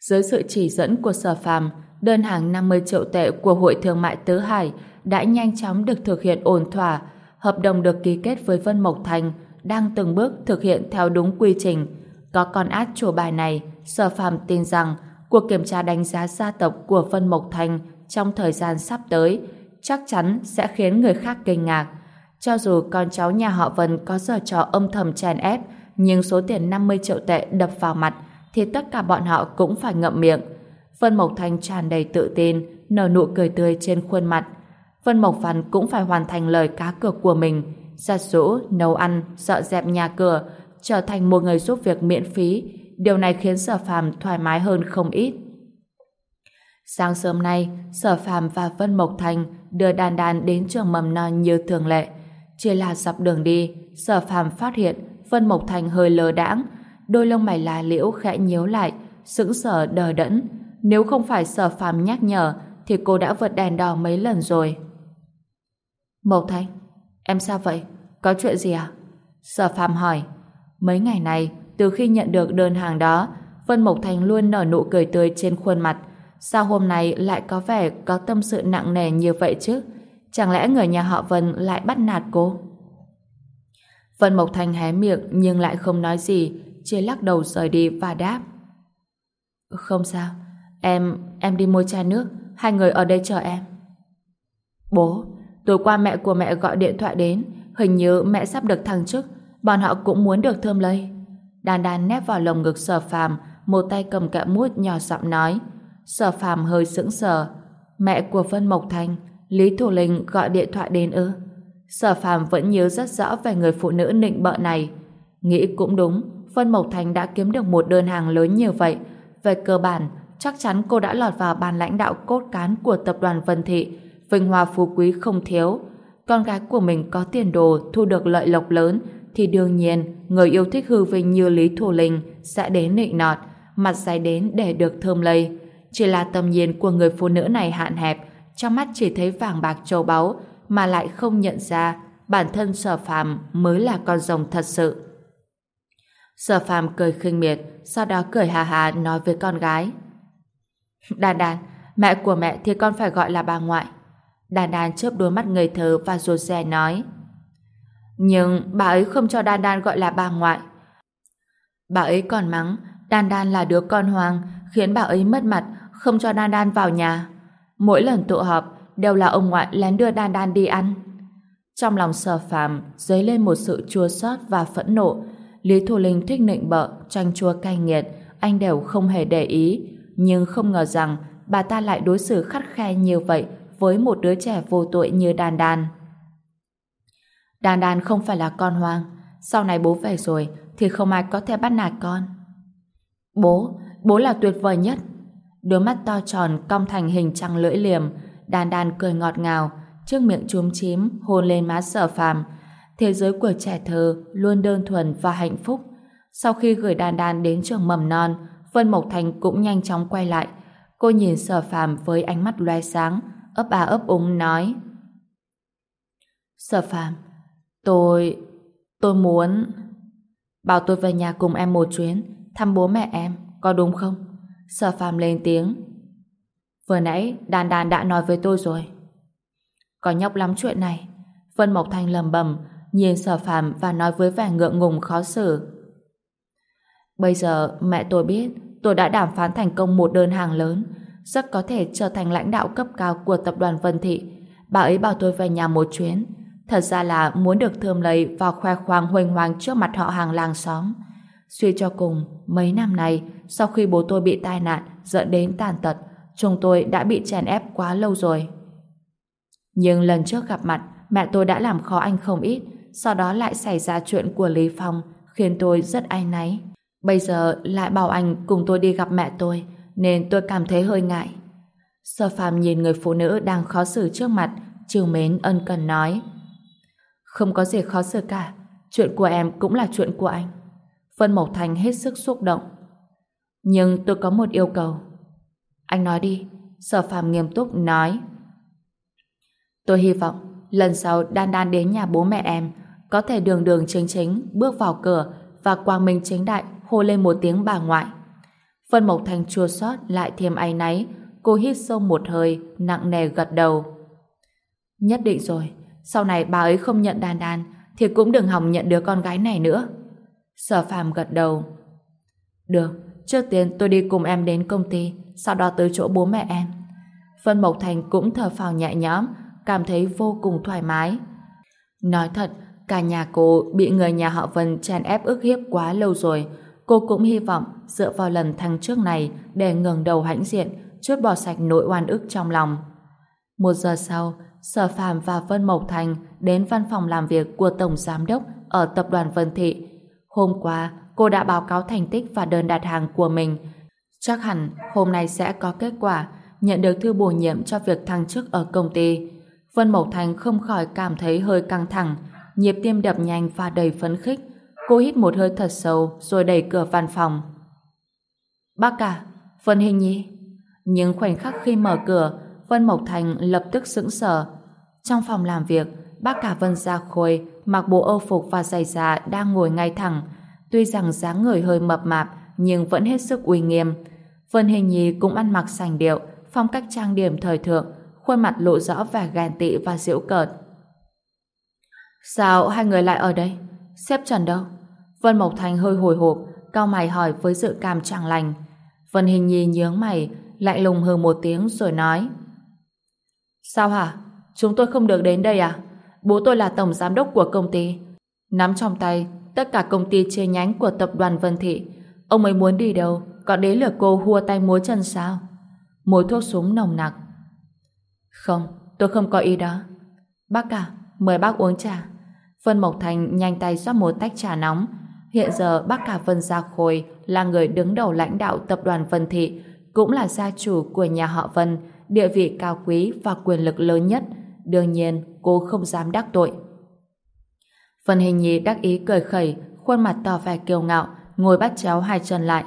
Dưới sự chỉ dẫn của sở phàm, đơn hàng 50 triệu tệ của Hội Thương mại Tứ Hải đã nhanh chóng được thực hiện ổn thỏa. Hợp đồng được ký kết với Vân Mộc Thành đang từng bước thực hiện theo đúng quy trình. Có con át chủ bài này, sở phàm tin rằng cuộc kiểm tra đánh giá gia tộc của Vân Mộc Thành trong thời gian sắp tới chắc chắn sẽ khiến người khác kinh ngạc. Cho dù con cháu nhà họ Vân có giờ trò âm thầm chèn ép, nhưng số tiền 50 triệu tệ đập vào mặt thì tất cả bọn họ cũng phải ngậm miệng. Vân Mộc Thành tràn đầy tự tin, nở nụ cười tươi trên khuôn mặt. Vân Mộc Văn cũng phải hoàn thành lời cá cược của mình, giặt rũ, nấu ăn, dọn dẹp nhà cửa, trở thành một người giúp việc miễn phí. Điều này khiến Sở Phàm thoải mái hơn không ít. Sáng sớm nay, Sở Phàm và Vân Mộc Thành đưa đàn đàn đến trường mầm non như thường lệ. Chỉ là dọc đường đi, Sở Phàm phát hiện Vân Mộc Thành hơi lờ đãng, đôi lông mày lá liễu khẽ nhíu lại, sững sờ đờ đẫn. Nếu không phải Sở Phàm nhắc nhở, thì cô đã vượt đèn đỏ mấy lần rồi. Mộc Thành, em sao vậy? Có chuyện gì à? Sở Phàm hỏi. Mấy ngày này, từ khi nhận được đơn hàng đó, Vân Mộc Thành luôn nở nụ cười tươi trên khuôn mặt, Sao hôm nay lại có vẻ có tâm sự nặng nề như vậy chứ? Chẳng lẽ người nhà họ Vân lại bắt nạt cô? Vân Mộc Thành hé miệng nhưng lại không nói gì, chỉ lắc đầu rời đi và đáp. Không sao, em, em đi mua chai nước, hai người ở đây chờ em. Bố, tối qua mẹ của mẹ gọi điện thoại đến, hình như mẹ sắp được thăng chức, bọn họ cũng muốn được thơm lây. Đàn đàn nép vào lồng ngực sở phàm, một tay cầm kẹo mút nhỏ giọng nói. Sở phàm hơi sững sờ. Mẹ của Vân Mộc Thành, Lý Thủ Linh gọi điện thoại đến ư. Sở phàm vẫn nhớ rất rõ về người phụ nữ nịnh bợ này. Nghĩ cũng đúng, Vân Mộc Thành đã kiếm được một đơn hàng lớn như vậy. Về cơ bản, chắc chắn cô đã lọt vào bàn lãnh đạo cốt cán của tập đoàn Vân Thị, vinh hoa phú quý không thiếu. Con gái của mình có tiền đồ thu được lợi lộc lớn, thì đương nhiên người yêu thích hư vinh như Lý Thủ Linh sẽ đến nịnh nọt, mặt dài đến để được thơm lây. Chỉ là tầm nhìn của người phụ nữ này hạn hẹp, trong mắt chỉ thấy vàng bạc châu báu, mà lại không nhận ra bản thân sở phàm mới là con rồng thật sự. Sở phàm cười khinh miệt, sau đó cười hà hà nói với con gái. Đàn đàn, mẹ của mẹ thì con phải gọi là bà ngoại. Đàn đàn chớp đôi mắt ngây thơ và rụt rè nói. Nhưng bà ấy không cho đàn đàn gọi là bà ngoại. Bà ấy còn mắng, đàn đàn là đứa con hoang, khiến bà ấy mất mặt, không cho Đan Đan vào nhà. Mỗi lần tụ họp đều là ông ngoại lén đưa Đan Đan đi ăn. Trong lòng sở phàm dấy lên một sự chua xót và phẫn nộ. Lý Thu Linh thích nịnh bợ, tranh chua cay nghiệt, anh đều không hề để ý. Nhưng không ngờ rằng bà ta lại đối xử khắt khe như vậy với một đứa trẻ vô tội như Đan Đan. Đan Đan không phải là con hoang. Sau này bố về rồi thì không ai có thể bắt nạt con. Bố, bố là tuyệt vời nhất. Đôi mắt to tròn cong thành hình trăng lưỡi liềm, đàn đàn cười ngọt ngào, trước miệng chúm chím hôn lên má sở phàm. Thế giới của trẻ thơ luôn đơn thuần và hạnh phúc. Sau khi gửi đàn đàn đến trường mầm non, Vân Mộc Thành cũng nhanh chóng quay lại. Cô nhìn sở phàm với ánh mắt loe sáng, ấp à ấp úng nói. Sở phàm, tôi... tôi muốn... Bảo tôi về nhà cùng em một chuyến, thăm bố mẹ em, có đúng không? Sở phàm lên tiếng. Vừa nãy, đàn đàn đã nói với tôi rồi. Có nhóc lắm chuyện này. Vân Mộc Thanh lầm bầm, nhìn sở phàm và nói với vẻ ngượng ngùng khó xử. Bây giờ, mẹ tôi biết tôi đã đàm phán thành công một đơn hàng lớn, rất có thể trở thành lãnh đạo cấp cao của tập đoàn Vân Thị. Bà ấy bảo tôi về nhà một chuyến. Thật ra là muốn được thơm lấy và khoe khoang huênh hoang trước mặt họ hàng làng xóm. Suy cho cùng, mấy năm nay, sau khi bố tôi bị tai nạn dẫn đến tàn tật, chúng tôi đã bị chèn ép quá lâu rồi. Nhưng lần trước gặp mặt, mẹ tôi đã làm khó anh không ít, sau đó lại xảy ra chuyện của Lý Phong, khiến tôi rất áy náy. Bây giờ lại bảo anh cùng tôi đi gặp mẹ tôi, nên tôi cảm thấy hơi ngại. Sơ phàm nhìn người phụ nữ đang khó xử trước mặt, chiều mến ân cần nói. Không có gì khó xử cả, chuyện của em cũng là chuyện của anh. Vân Mộc Thành hết sức xúc động. Nhưng tôi có một yêu cầu. Anh nói đi, sở phàm nghiêm túc nói. Tôi hy vọng lần sau Đan Đan đến nhà bố mẹ em có thể đường đường chính chính bước vào cửa và quang minh chính đại hô lên một tiếng bà ngoại. Vân Mộc Thành chua xót lại thêm áy náy, cô hít sâu một hơi, nặng nề gật đầu. Nhất định rồi, sau này bà ấy không nhận đan đan, thì cũng đừng hòng nhận đứa con gái này nữa. Sở phàm gật đầu. Được, trước tiên tôi đi cùng em đến công ty, sau đó tới chỗ bố mẹ em. Vân Mộc Thành cũng thở phào nhẹ nhõm, cảm thấy vô cùng thoải mái. Nói thật, cả nhà cô bị người nhà họ Vân chèn ép ức hiếp quá lâu rồi. Cô cũng hy vọng dựa vào lần thăng trước này để ngừng đầu hãnh diện, chút bỏ sạch nỗi oan ức trong lòng. Một giờ sau, Sở Phạm và Vân Mộc Thành đến văn phòng làm việc của Tổng Giám đốc ở Tập đoàn Vân Thị. Hôm qua, cô đã báo cáo thành tích và đơn đặt hàng của mình. Chắc hẳn hôm nay sẽ có kết quả nhận được thư bổ nhiệm cho việc thăng chức ở công ty. Vân Mộc Thành không khỏi cảm thấy hơi căng thẳng, nhịp tim đập nhanh và đầy phấn khích. Cô hít một hơi thật sâu rồi đẩy cửa văn phòng. Bác cả, Vân Hình Nhi. Nhưng khoảnh khắc khi mở cửa, Vân Mộc Thành lập tức sững sờ. Trong phòng làm việc, bác cả Vân Gia Khôi mặc bộ âu phục và giày da đang ngồi ngay thẳng. Tuy rằng dáng người hơi mập mạp, nhưng vẫn hết sức uy nghiêm. Vân Hình Nhi cũng ăn mặc sành điệu, phong cách trang điểm thời thượng, khuôn mặt lộ rõ vẻ ghen tị và giễu cợt. Sao hai người lại ở đây? Xếp Trần đâu? Vân Mộc Thành hơi hồi hộp, cao mày hỏi với dự cảm chẳng lành. Vân Hình Nhi nhướng mày, lạnh lùng hừ một tiếng rồi nói. Sao hả? Chúng tôi không được đến đây à? Bố tôi là tổng giám đốc của công ty. Nắm trong tay tất cả công ty chi nhánh của tập đoàn Vân Thị. Ông ấy muốn đi đâu, có đến lượt cô hua tay múa chân sao? Mùi thuốc súng nồng nặc. Không, tôi không có ý đó. Bác cả, mời bác uống trà. Vân Mộc Thành nhanh tay rót một tách trà nóng. Hiện giờ bác cả Vân Gia Khôi là người đứng đầu lãnh đạo tập đoàn Vân Thị, cũng là gia chủ của nhà họ Vân, địa vị cao quý và quyền lực lớn nhất. Đương nhiên, cô không dám đắc tội. Phần Hình Nhi đắc ý cười khẩy, khuôn mặt tỏ vẻ kiêu ngạo, ngồi bắt chéo hai chân lại.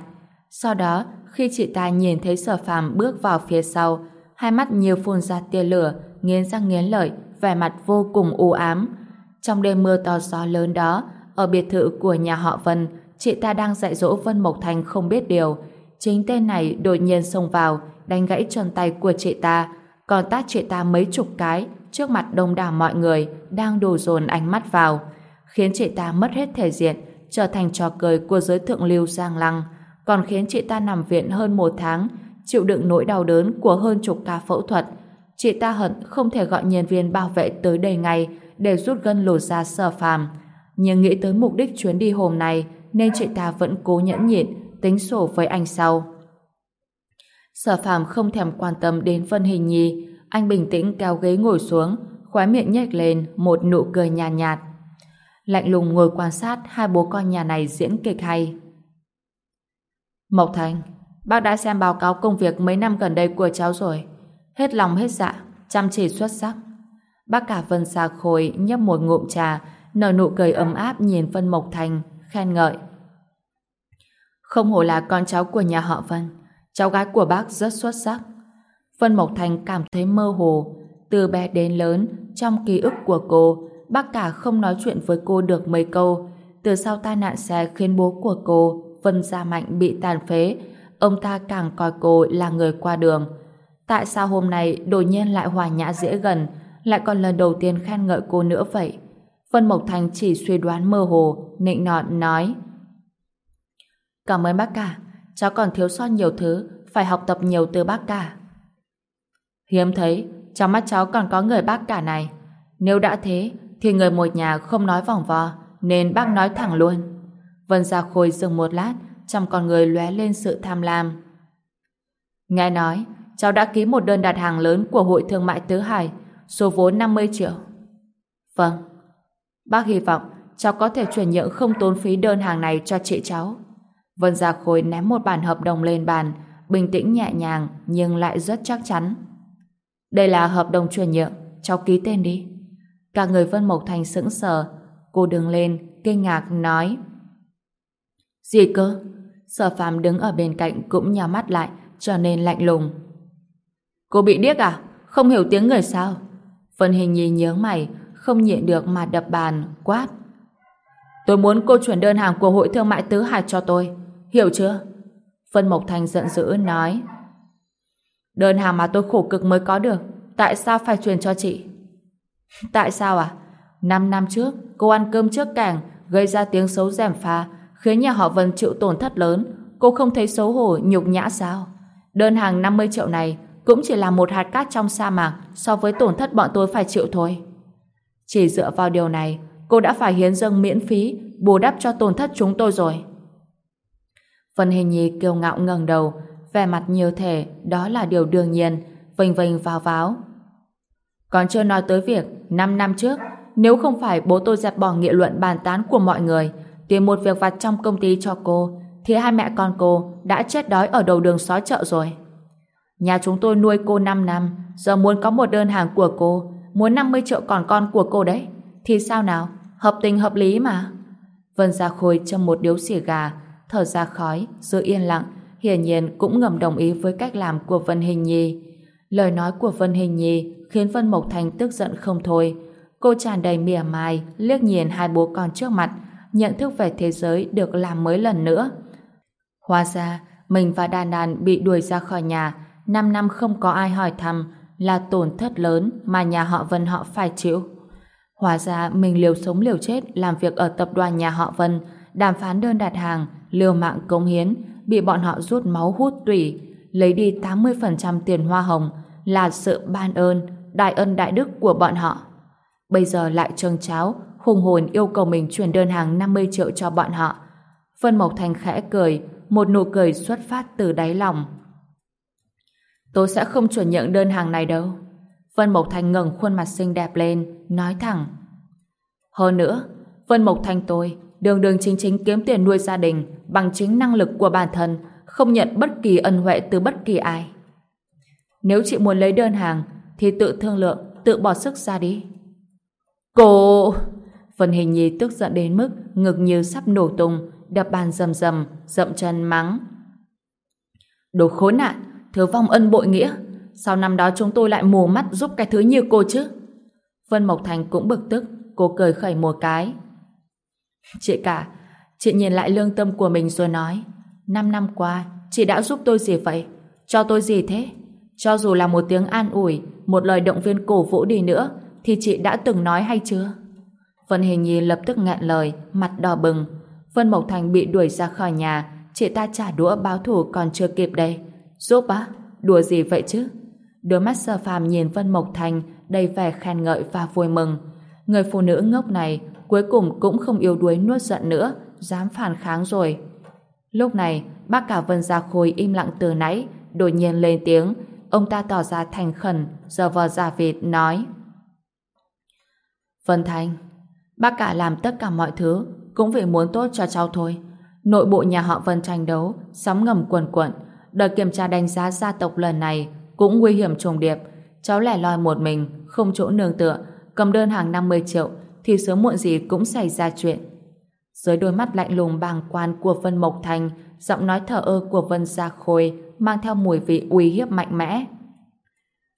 Sau đó, khi chị ta nhìn thấy sở phàm bước vào phía sau, hai mắt nhiều phun ra tia lửa, nghiến răng nghiến lợi, vẻ mặt vô cùng u ám. Trong đêm mưa to gió lớn đó, ở biệt thự của nhà họ Vân, chị ta đang dạy dỗ Vân Mộc Thành không biết điều. Chính tên này đột nhiên xông vào, đánh gãy chân tay của chị ta, còn tát chị ta mấy chục cái trước mặt đông đảo mọi người đang đổ dồn ánh mắt vào, khiến chị ta mất hết thể diện, trở thành trò cười của giới thượng lưu Giang Lăng, còn khiến chị ta nằm viện hơn một tháng, chịu đựng nỗi đau đớn của hơn chục ca phẫu thuật. Chị ta hận không thể gọi nhân viên bảo vệ tới đây ngay để rút gân lột ra sở phàm. Nhưng nghĩ tới mục đích chuyến đi hôm nay nên chị ta vẫn cố nhẫn nhịn, tính sổ với anh sau. Sở phàm không thèm quan tâm đến Vân Hình Nhi, anh bình tĩnh kéo ghế ngồi xuống, khóe miệng nhếch lên một nụ cười nhàn nhạt, nhạt. Lạnh lùng ngồi quan sát hai bố con nhà này diễn kịch hay. Mộc Thành, bác đã xem báo cáo công việc mấy năm gần đây của cháu rồi. Hết lòng hết dạ, chăm chỉ xuất sắc. Bác cả Vân Sa Khôi nhấp một ngụm trà, nở nụ cười ấm áp nhìn Vân Mộc Thành, khen ngợi. Không hổ là con cháu của nhà họ Vân, cháu gái của bác rất xuất sắc. Vân Mộc Thành cảm thấy mơ hồ, từ bé đến lớn, trong ký ức của cô, bác cả không nói chuyện với cô được mấy câu. Từ sau tai nạn xe khiến bố của cô, Vân Gia Mạnh bị tàn phế, ông ta càng coi cô là người qua đường. Tại sao hôm nay đột nhiên lại hòa nhã dễ gần, lại còn lần đầu tiên khen ngợi cô nữa vậy? Vân Mộc Thành chỉ suy đoán mơ hồ, nịnh nọt nói. Cảm ơn bác cả, cháu còn thiếu sót nhiều thứ, phải học tập nhiều từ bác cả. Hiếm thấy, trong mắt cháu còn có người bác cả này. Nếu đã thế, thì người một nhà không nói vòng vo, nên bác nói thẳng luôn. Vân Gia Khôi dừng một lát, trong con người lóe lên sự tham lam. Nghe nói, cháu đã ký một đơn đặt hàng lớn của Hội Thương mại Tứ Hải, số vốn 50 triệu. Vâng. Bác hy vọng cháu có thể chuyển nhượng không tốn phí đơn hàng này cho chị cháu. Vân Gia Khôi ném một bản hợp đồng lên bàn, bình tĩnh nhẹ nhàng nhưng lại rất chắc chắn. Đây là hợp đồng chuyển nhượng, cháu ký tên đi. Cả người Vân Mộc Thành sững sờ, cô đứng lên, kinh ngạc nói. Gì cơ? Sở phàm đứng ở bên cạnh cũng nhắm mắt lại, trở nên lạnh lùng. Cô bị điếc à? Không hiểu tiếng người sao? Vân Hình Nhi nhớ mày, không nhịn được mà đập bàn, quát. Tôi muốn cô chuyển đơn hàng của Hội Thương mại Tứ Hải cho tôi. Hiểu chưa? Vân Mộc Thành giận dữ nói. Đơn hàng mà tôi khổ cực mới có được. Tại sao phải truyền cho chị? Tại sao à? Năm năm trước, cô ăn cơm trước cảng, gây ra tiếng xấu rèm pha, khiến nhà họ Vân chịu tổn thất lớn. Cô không thấy xấu hổ, nhục nhã sao? Đơn hàng 50 triệu này cũng chỉ là một hạt cát trong sa mạc so với tổn thất bọn tôi phải chịu thôi. Chỉ dựa vào điều này, cô đã phải hiến dâng miễn phí bù đắp cho tổn thất chúng tôi rồi. Vân Hình Nhi kiêu ngạo ngẩng đầu, vẻ mặt nhiều thể, đó là điều đương nhiên, vênh vênh vào váo. Còn chưa nói tới việc, 5 năm trước, nếu không phải bố tôi dẹp bỏ nghị luận bàn tán của mọi người, tìm một việc vặt trong công ty cho cô, thì hai mẹ con cô đã chết đói ở đầu đường xó chợ rồi. Nhà chúng tôi nuôi cô 5 năm, giờ muốn có một đơn hàng của cô, muốn 50 triệu còn con của cô đấy. Thì sao nào? Hợp tình hợp lý mà. Vân Gia Khôi châm một điếu xì gà, thở ra khói, giữ yên lặng, hiển nhiên cũng ngầm đồng ý với cách làm của Vân Hình Nhi. Lời nói của Vân Hình Nhi khiến Vân Mộc Thành tức giận không thôi. Cô tràn đầy mỉa mai, liếc nhìn hai bố con trước mặt, nhận thức về thế giới được làm mới lần nữa. Hóa ra, mình và Đan Đan bị đuổi ra khỏi nhà, 5 năm không có ai hỏi thăm, là tổn thất lớn mà nhà họ Vân họ phải chịu. Hóa ra mình liều sống liều chết làm việc ở tập đoàn nhà họ Vân, đàm phán đơn đặt hàng, liều mạng công hiến, bị bọn họ rút máu hút tủy, lấy đi 80% tiền hoa hồng là sự ban ơn, đại ân đại đức của bọn họ. Bây giờ lại trâng cháo, hùng hồn yêu cầu mình chuyển đơn hàng 50 triệu cho bọn họ. Vân Mộc Thành khẽ cười, một nụ cười xuất phát từ đáy lòng. Tôi sẽ không chuyển nhận đơn hàng này đâu. Vân Mộc Thành ngẩng khuôn mặt xinh đẹp lên, nói thẳng. Hơn nữa, Vân Mộc Thành tôi đường đường chính chính kiếm tiền nuôi gia đình bằng chính năng lực của bản thân, không nhận bất kỳ ân huệ từ bất kỳ ai. Nếu chị muốn lấy đơn hàng, thì tự thương lượng, tự bỏ sức ra đi. Cô... Vân Hình Nhi tức giận đến mức ngực như sắp nổ tung, đập bàn rầm rầm, dậm chân mắng. Đồ khốn nạn, thứ vong ân bội nghĩa. Sao năm đó chúng tôi lại mù mắt giúp cái thứ như cô chứ? Vân Mộc Thành cũng bực tức, cô cười khẩy một cái. Chị cả, chị nhìn lại lương tâm của mình rồi nói, năm năm qua, chị đã giúp tôi gì vậy? Cho tôi gì thế? Cho dù là một tiếng an ủi, một lời động viên cổ vũ đi nữa, thì chị đã từng nói hay chưa? Vân Hình Nhi lập tức ngẹn lời, mặt đỏ bừng. Vân Mộc Thành bị đuổi ra khỏi nhà, chị ta trả đũa báo thủ còn chưa kịp đây. Giúp á? Đùa gì vậy chứ? Đôi mắt sơ phàm nhìn Vân Mộc Thành đầy vẻ khen ngợi và vui mừng. Người phụ nữ ngốc này cuối cùng cũng không yếu đuối nuốt giận nữa, dám phản kháng rồi. Lúc này, bác cả Vân Gia Khôi im lặng từ nãy, đột nhiên lên tiếng, ông ta tỏ ra thành khẩn, giờ vờ giả vịt, nói Vân Thành, bác cả làm tất cả mọi thứ cũng vì muốn tốt cho cháu thôi. Nội bộ nhà họ Vân tranh đấu, sóng ngầm quần quận, đợt kiểm tra đánh giá gia tộc lần này cũng nguy hiểm trùng điệp. Cháu lẻ loi một mình, không chỗ nương tựa, cầm đơn hàng 50 triệu, thì sớm muộn gì cũng xảy ra chuyện. Dưới đôi mắt lạnh lùng bàng quan của Vân Mộc Thành, giọng nói thở ơ của Vân Gia Khôi mang theo mùi vị uy hiếp mạnh mẽ.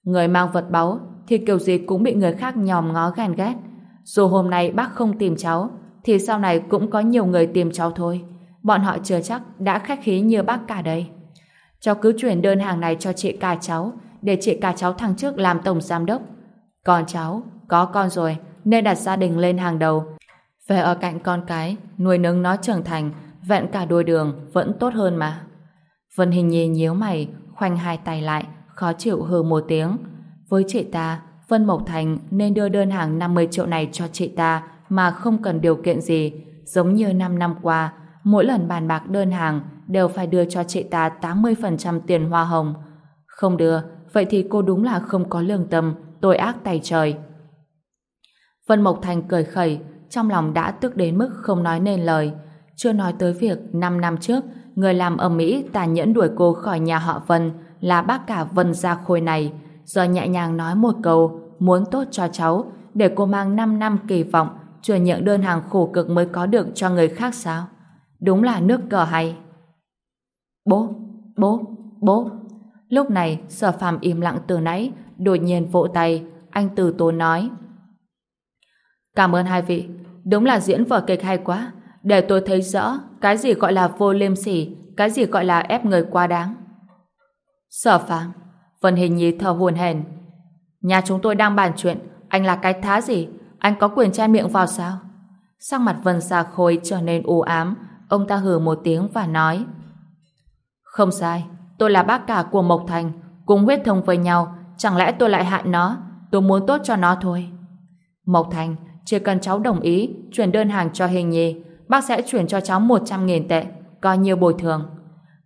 Người mang vật báu thì kiểu gì cũng bị người khác nhòm ngó ghen ghét. Dù hôm nay bác không tìm cháu, thì sau này cũng có nhiều người tìm cháu thôi. Bọn họ chưa chắc đã khách khí như bác cả đây. Cháu cứ chuyển đơn hàng này cho chị cả cháu, để chị cả cháu thăng chức làm tổng giám đốc. Còn cháu, có con rồi, nên đặt gia đình lên hàng đầu. Về ở cạnh con cái, nuôi nấng nó trưởng thành, vẹn cả đôi đường vẫn tốt hơn mà. Vân Hình Nhi nhíu mày, khoanh hai tay lại, khó chịu hừ một tiếng. Với chị ta, Vân Mộc Thành nên đưa đơn hàng 50 triệu này cho chị ta mà không cần điều kiện gì, giống như 5 năm qua, mỗi lần bàn bạc đơn hàng đều phải đưa cho chị ta 80% tiền hoa hồng. Không đưa, vậy thì cô đúng là không có lương tâm, tội ác tay trời. Vân Mộc Thành cười khẩy, trong lòng đã tức đến mức không nói nên lời. Chưa nói tới việc 5 năm trước, người làm ở Mỹ tàn nhẫn đuổi cô khỏi nhà họ Vân là bác cả Vân Gia Khôi này. Giờ nhẹ nhàng nói một câu, muốn tốt cho cháu, để cô mang 5 năm kỳ vọng, chuyển nhượng đơn hàng khổ cực mới có được cho người khác sao? Đúng là nước cờ hay. Bố, bố, bố. Lúc này, sở phàm im lặng từ nãy, đột nhiên vỗ tay, anh từ tố nói. Cảm ơn hai vị, đúng là diễn vở kịch hay quá, để tôi thấy rõ cái gì gọi là vô liêm sỉ, cái gì gọi là ép người quá đáng. Sở phàm, Vân Hình Nhi thở hồn hển. Nhà chúng tôi đang bàn chuyện, anh là cái thá gì? Anh có quyền che miệng vào sao? Sắc mặt Vân Sa Khôi trở nên u ám, ông ta hừ một tiếng và nói Không sai, tôi là bác cả của Mộc Thành, cùng huyết thông với nhau, chẳng lẽ tôi lại hại nó? Tôi muốn tốt cho nó thôi. Mộc Thành, chỉ cần cháu đồng ý chuyển đơn hàng cho Hình Nhi, bác sẽ chuyển cho cháu 100.000 tệ, coi như bồi thường.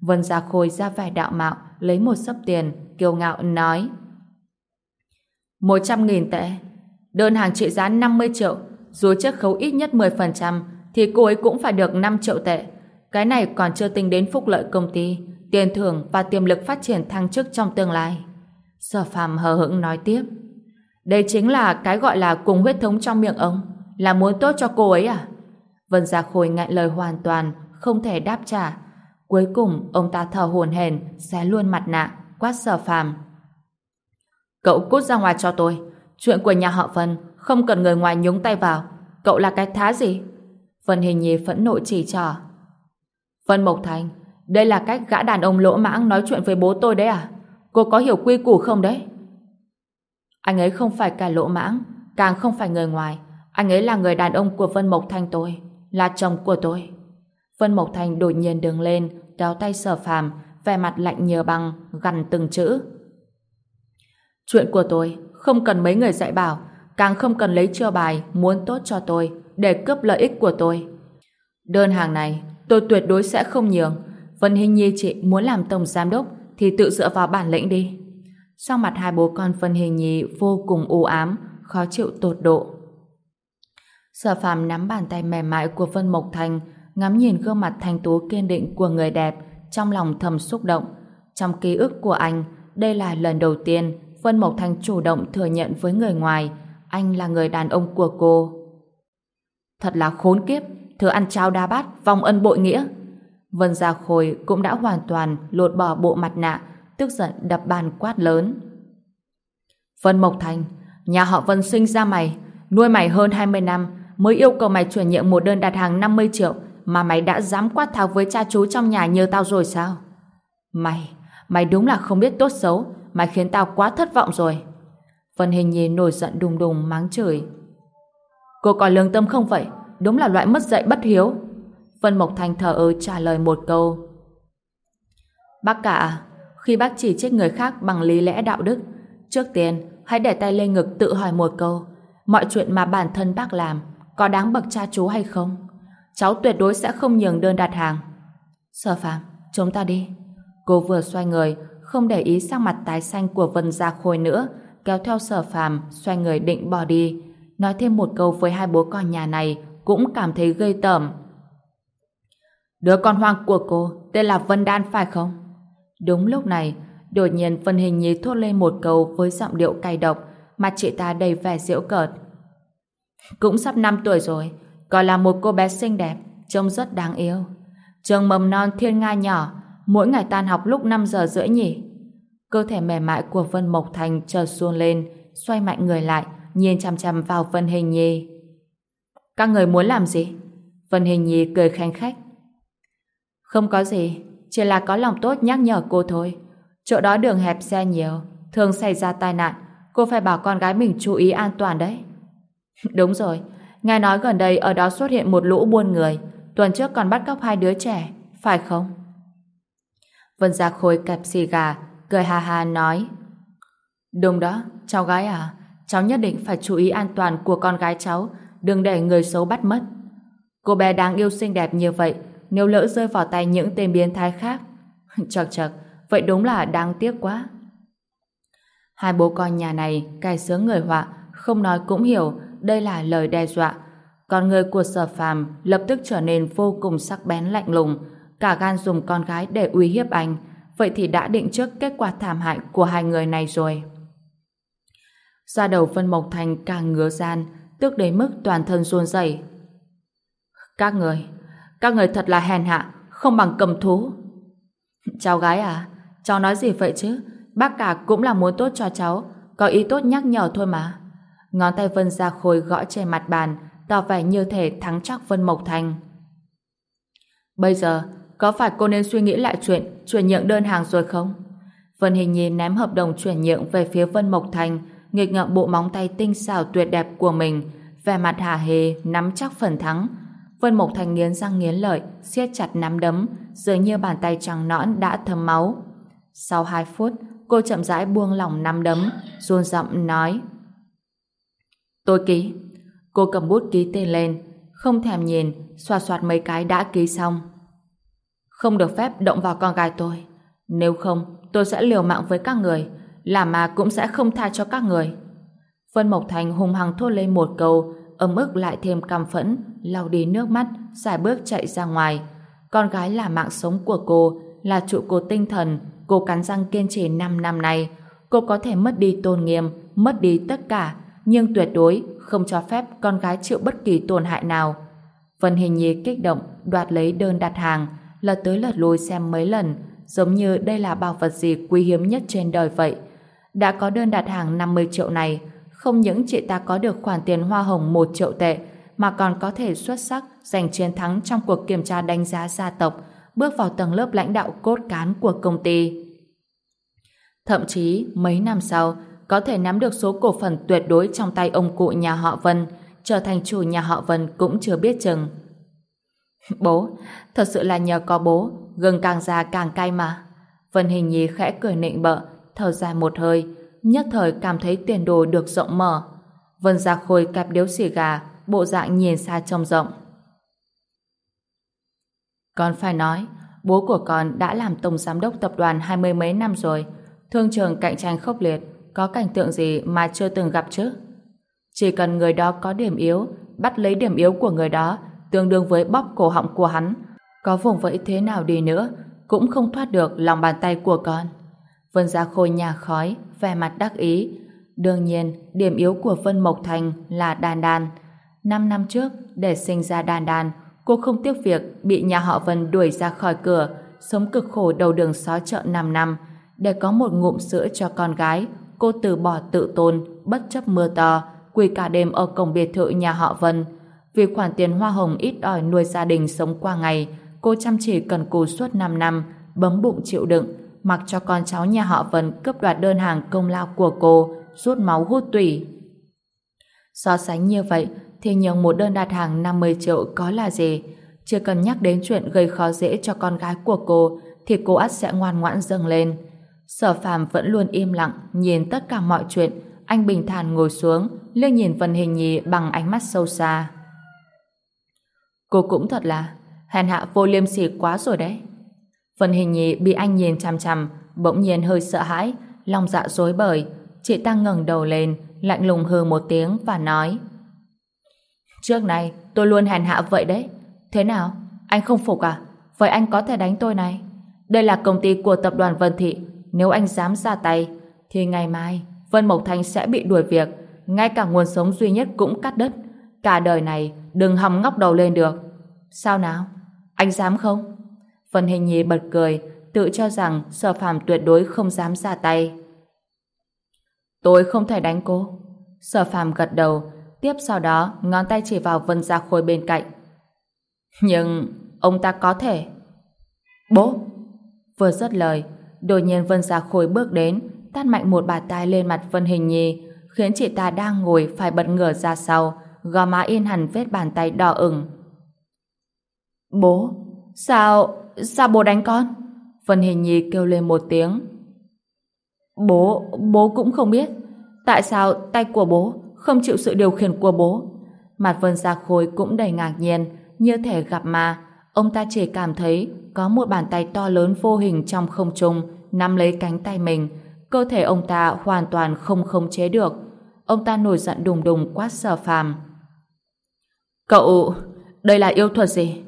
Vân Gia Khôi ra vẻ đạo mạo, lấy một sấp tiền, kiêu ngạo nói 100.000 tệ. Đơn hàng trị giá 50 triệu, dù chiết khấu ít nhất 10%, thì cô ấy cũng phải được 5 triệu tệ. Cái này còn chưa tính đến phúc lợi công ty, tiền thưởng và tiềm lực phát triển thăng chức trong tương lai. Sở phàm hờ hững nói tiếp. Đây chính là cái gọi là cùng huyết thống trong miệng ông, là muốn tốt cho cô ấy à? Vân Gia Khôi ngại lời hoàn toàn, không thể đáp trả. Cuối cùng, ông ta thở hổn hển, xé luôn mặt nạ, quát sở phàm. Cậu cút ra ngoài cho tôi. Chuyện của nhà họ Vân không cần người ngoài nhúng tay vào. Cậu là cái thá gì? Vân Hình Nhi phẫn nộ chỉ trỏ. Vân Mộc Thành, đây là cách gã đàn ông lỗ mãng nói chuyện với bố tôi đấy à? Cô có hiểu quy củ không đấy? Anh ấy không phải cả lộ mãng, càng không phải người ngoài. Anh ấy là người đàn ông của Vân Mộc Thanh tôi, là chồng của tôi. Vân Mộc Thanh đột nhiên đứng lên, kéo tay sở phàm, vẻ mặt lạnh nhờ băng, gằn từng chữ. Chuyện của tôi không cần mấy người dạy bảo, càng không cần lấy chiêu bài muốn tốt cho tôi để cướp lợi ích của tôi. Đơn hàng này tôi tuyệt đối sẽ không nhường. Vân Hình Nhi chị muốn làm tổng giám đốc thì tự dựa vào bản lĩnh đi. Sau mặt hai bố con phân Hình nhì vô cùng u ám, khó chịu tột độ. Sở phàm nắm bàn tay mềm mại của Vân Mộc Thành, ngắm nhìn gương mặt thanh tú kiên định của người đẹp, trong lòng thầm xúc động. Trong ký ức của anh, đây là lần đầu tiên Vân Mộc Thành chủ động thừa nhận với người ngoài anh là người đàn ông của cô. Thật là khốn kiếp, thừa ăn trao đa bát, vong ân bội nghĩa. Vân Gia Khôi cũng đã hoàn toàn lột bỏ bộ mặt nạ, tức giận đập bàn quát lớn. Vân Mộc Thành, nhà họ Vân sinh ra mày, nuôi mày hơn 20 năm, mới yêu cầu mày chuyển nhượng một đơn đặt hàng 50 triệu, mà mày đã dám quát tháo với cha chú trong nhà như tao rồi sao? Mày, mày đúng là không biết tốt xấu, mày khiến tao quá thất vọng rồi. Vân Hình Nhi nổi giận đùng đùng mắng chửi. Cô có lương tâm không vậy? Đúng là loại mất dạy bất hiếu. Vân Mộc Thành thở ơ trả lời một câu. Bác cả, khi bác chỉ trích người khác bằng lý lẽ đạo đức, trước tiên hãy để tay lên ngực tự hỏi một câu. Mọi chuyện mà bản thân bác làm có đáng bậc cha chú hay không? Cháu tuyệt đối sẽ không nhường đơn đặt hàng. Sở Phạm, chúng ta đi. Cô vừa xoay người, không để ý sang mặt tái xanh của Vân Gia Khôi nữa, kéo theo sở phàm, xoay người định bỏ đi. Nói thêm một câu với hai bố con nhà này, cũng cảm thấy gây tởm. Đứa con hoang của cô tên là Vân Đan phải không? Đúng lúc này, đột nhiên Vân Hình Nhi thốt lên một câu với giọng điệu cay độc, mặt chị ta đầy vẻ giễu cợt. Cũng sắp 5 tuổi rồi, còn là một cô bé xinh đẹp, trông rất đáng yêu. Trường mầm non thiên nga nhỏ, mỗi ngày tan học lúc 5 giờ rưỡi nhỉ? Cơ thể mềm mại của Vân Mộc Thành chợt xuôn lên, xoay mạnh người lại, nhìn chằm chằm vào Vân Hình Nhi. Các người muốn làm gì? Vân Hình Nhi cười khanh khách. Không có gì, chỉ là có lòng tốt nhắc nhở cô thôi. Chỗ đó đường hẹp xe nhiều, thường xảy ra tai nạn, cô phải bảo con gái mình chú ý an toàn đấy. Đúng rồi, nghe nói gần đây ở đó xuất hiện một lũ buôn người, tuần trước còn bắt cóc hai đứa trẻ, phải không? Vân Gia Khôi kẹp xì gà, cười ha ha nói Đúng đó, cháu gái à, cháu nhất định phải chú ý an toàn của con gái cháu, đừng để người xấu bắt mất. Cô bé đáng yêu xinh đẹp như vậy, nếu lỡ rơi vào tay những tên biến thái khác. chật chật, vậy đúng là đáng tiếc quá. Hai bố con nhà này cài sướng người họa, không nói cũng hiểu đây là lời đe dọa. Còn người của sở phàm lập tức trở nên vô cùng sắc bén lạnh lùng, cả gan dùng con gái để uy hiếp anh. Vậy thì đã định trước kết quả thảm hại của hai người này rồi. Da đầu Vân Mộc Thành càng ngứa gian, tức đến mức toàn thân run rẩy. Các người, các người thật là hèn hạ, không bằng cầm thú. Cháu gái à, cháu nói gì vậy chứ? Bác cả cũng là muốn tốt cho cháu, có ý tốt nhắc nhở thôi mà. Ngón tay Vân ra khôi gõ trên mặt bàn, tỏ vẻ như thể thắng chắc Vân Mộc Thành. Bây giờ, có phải cô nên suy nghĩ lại chuyện chuyển nhượng đơn hàng rồi không? Vân Hình Nhi ném hợp đồng chuyển nhượng về phía Vân Mộc Thành, nghịch ngợm bộ móng tay tinh xảo tuyệt đẹp của mình, vẻ mặt hà hề, nắm chắc phần thắng. Vân Mộc Thành nghiến răng nghiến lợi, siết chặt nắm đấm, dường như bàn tay trắng nõn đã thấm máu. Sau 2 phút, cô chậm rãi buông lỏng nắm đấm, run giọng nói. Tôi ký. Cô cầm bút ký tên lên, không thèm nhìn, xoa xoạt mấy cái đã ký xong. Không được phép động vào con gái tôi. Nếu không, tôi sẽ liều mạng với các người, làm mà cũng sẽ không tha cho các người. Vân Mộc Thành hung hăng thốt lên một câu, ấm ức lại thêm căm phẫn, lau đi nước mắt, xài bước chạy ra ngoài. Con gái là mạng sống của cô, là trụ cột tinh thần, cô cắn răng kiên trì 5 năm nay. Cô có thể mất đi tôn nghiêm, mất đi tất cả, nhưng tuyệt đối không cho phép con gái chịu bất kỳ tổn hại nào. Vân Hình Nhi kích động, đoạt lấy đơn đặt hàng, lật tới lật lui xem mấy lần, giống như đây là bảo vật gì quý hiếm nhất trên đời vậy. Đã có đơn đặt hàng 50 triệu này, không những chị ta có được khoản tiền hoa hồng 1 triệu tệ, mà còn có thể xuất sắc giành chiến thắng trong cuộc kiểm tra đánh giá gia tộc, bước vào tầng lớp lãnh đạo cốt cán của công ty. Thậm chí, mấy năm sau, có thể nắm được số cổ phần tuyệt đối trong tay ông cụ nhà họ Vân, trở thành chủ nhà họ Vân cũng chưa biết chừng. Bố, thật sự là nhờ có bố, gừng càng già càng cay mà. Vân Hình Nhi khẽ cười nịnh bợ, thở dài một hơi, nhất thời cảm thấy tiền đồ được rộng mở. Vân Gia Khôi cạp điếu xì gà, bộ dạng nhìn xa trông rộng. Con phải nói, bố của con đã làm tổng giám đốc tập đoàn hai mươi mấy năm rồi, thương trường cạnh tranh khốc liệt, có cảnh tượng gì mà chưa từng gặp chứ? Chỉ cần người đó có điểm yếu, bắt lấy điểm yếu của người đó, tương đương với bóp cổ họng của hắn, có vùng vẫy thế nào đi nữa, cũng không thoát được lòng bàn tay của con. Vân Gia Khôi nhà khói, vẻ mặt đắc ý. Đương nhiên, điểm yếu của Vân Mộc Thành là đàn đàn. Năm năm trước, để sinh ra đàn đàn, cô không tiếc việc bị nhà họ Vân đuổi ra khỏi cửa, sống cực khổ đầu đường xó chợ 5 năm. Để có một ngụm sữa cho con gái, cô từ bỏ tự tôn, bất chấp mưa to, quỳ cả đêm ở cổng biệt thự nhà họ Vân. Vì khoản tiền hoa hồng ít ỏi nuôi gia đình sống qua ngày, cô chăm chỉ cần cù suốt 5 năm, bấm bụng chịu đựng, mặc cho con cháu nhà họ Vân cướp đoạt đơn hàng công lao của cô, rút máu hút tủy. So sánh như vậy, thì nhường một đơn đặt hàng 50 triệu có là gì? Chưa cần nhắc đến chuyện gây khó dễ cho con gái của cô, thì cô ắt sẽ ngoan ngoãn dâng lên. Sở phàm vẫn luôn im lặng, nhìn tất cả mọi chuyện. Anh bình thản ngồi xuống, liếc nhìn Vân Hình Nhi bằng ánh mắt sâu xa. Cô cũng thật là hèn hạ vô liêm sỉ quá rồi đấy. Vân Hình Nhi bị anh nhìn chằm chằm, bỗng nhiên hơi sợ hãi, lòng dạ rối bời. Chị ta ngẩng đầu lên, lạnh lùng hừ một tiếng và nói Trước này, tôi luôn hèn hạ vậy đấy. Thế nào? Anh không phục à? Vậy anh có thể đánh tôi này. Đây là công ty của tập đoàn Vân Thị. Nếu anh dám ra tay, thì ngày mai Vân Mộc Thanh sẽ bị đuổi việc. Ngay cả nguồn sống duy nhất cũng cắt đứt. Cả đời này đừng hòng ngóc đầu lên được. Sao nào? Anh dám không? Vân Hình Nhi bật cười, tự cho rằng sở phàm tuyệt đối không dám ra tay. Tôi không thể đánh cô. Sở phàm gật đầu, tiếp sau đó ngón tay chỉ vào Vân Gia Khôi bên cạnh. Nhưng ông ta có thể. Bố! Vừa dứt lời, đột nhiên Vân Gia Khôi bước đến, tát mạnh một bà tai lên mặt Vân Hình Nhi, khiến chị ta đang ngồi phải bật ngửa ra sau, gò má in hẳn vết bàn tay đỏ ửng. Bố! Sao sao bố đánh con? Vân Hình Nhi kêu lên một tiếng. Bố... bố cũng không biết. Tại sao tay của bố không chịu sự điều khiển của bố? Mặt Vân Gia Khôi cũng đầy ngạc nhiên, như thể gặp ma. Ông ta chỉ cảm thấy có một bàn tay to lớn vô hình trong không trung nắm lấy cánh tay mình. Cơ thể ông ta hoàn toàn không khống chế được. Ông ta nổi giận đùng đùng quát sở phàm. Cậu, đây là yêu thuật gì?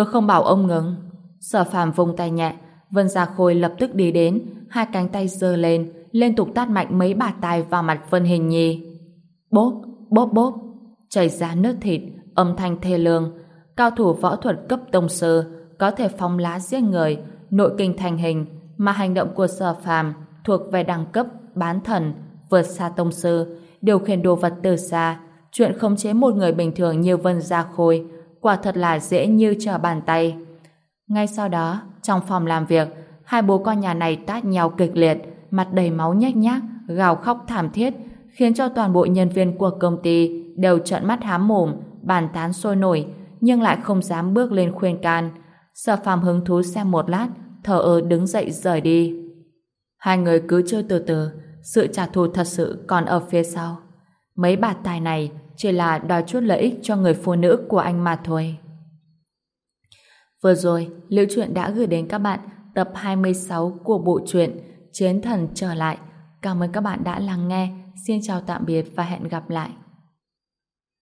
Tôi không bảo ông ngừng. Sở phàm vùng tay nhẹ, Vân Gia Khôi lập tức đi đến, hai cánh tay giơ lên, liên tục tát mạnh mấy bạt tay vào mặt Vân Hình Nhi. Bốp, bốp bốp, chảy ra nước thịt, âm thanh thê lương. Cao thủ võ thuật cấp tông sư có thể phóng lá giết người, nội kinh thành hình, mà hành động của sở phàm thuộc về đẳng cấp bán thần, vượt xa tông sư, điều khiển đồ vật từ xa. Chuyện khống chế một người bình thường như Vân Gia Khôi quả thật là dễ như trở bàn tay. Ngay sau đó, trong phòng làm việc, hai bố con nhà này tát nhau kịch liệt, mặt đầy máu nhếch nhác, gào khóc thảm thiết, khiến cho toàn bộ nhân viên của công ty đều trợn mắt hám mồm, bàn tán sôi nổi, nhưng lại không dám bước lên khuyên can. Sở phàm hứng thú xem một lát, thở ơ đứng dậy rời đi. Hai người cứ chơi từ từ, sự trả thù thật sự còn ở phía sau. Mấy bà tài này chỉ là đòi chút lợi ích cho người phụ nữ của anh mà thôi. Vừa rồi, Liễu Chuyện đã gửi đến các bạn tập 26 của bộ truyện Chiến Thần Trở Lại. Cảm ơn các bạn đã lắng nghe. Xin chào tạm biệt và hẹn gặp lại.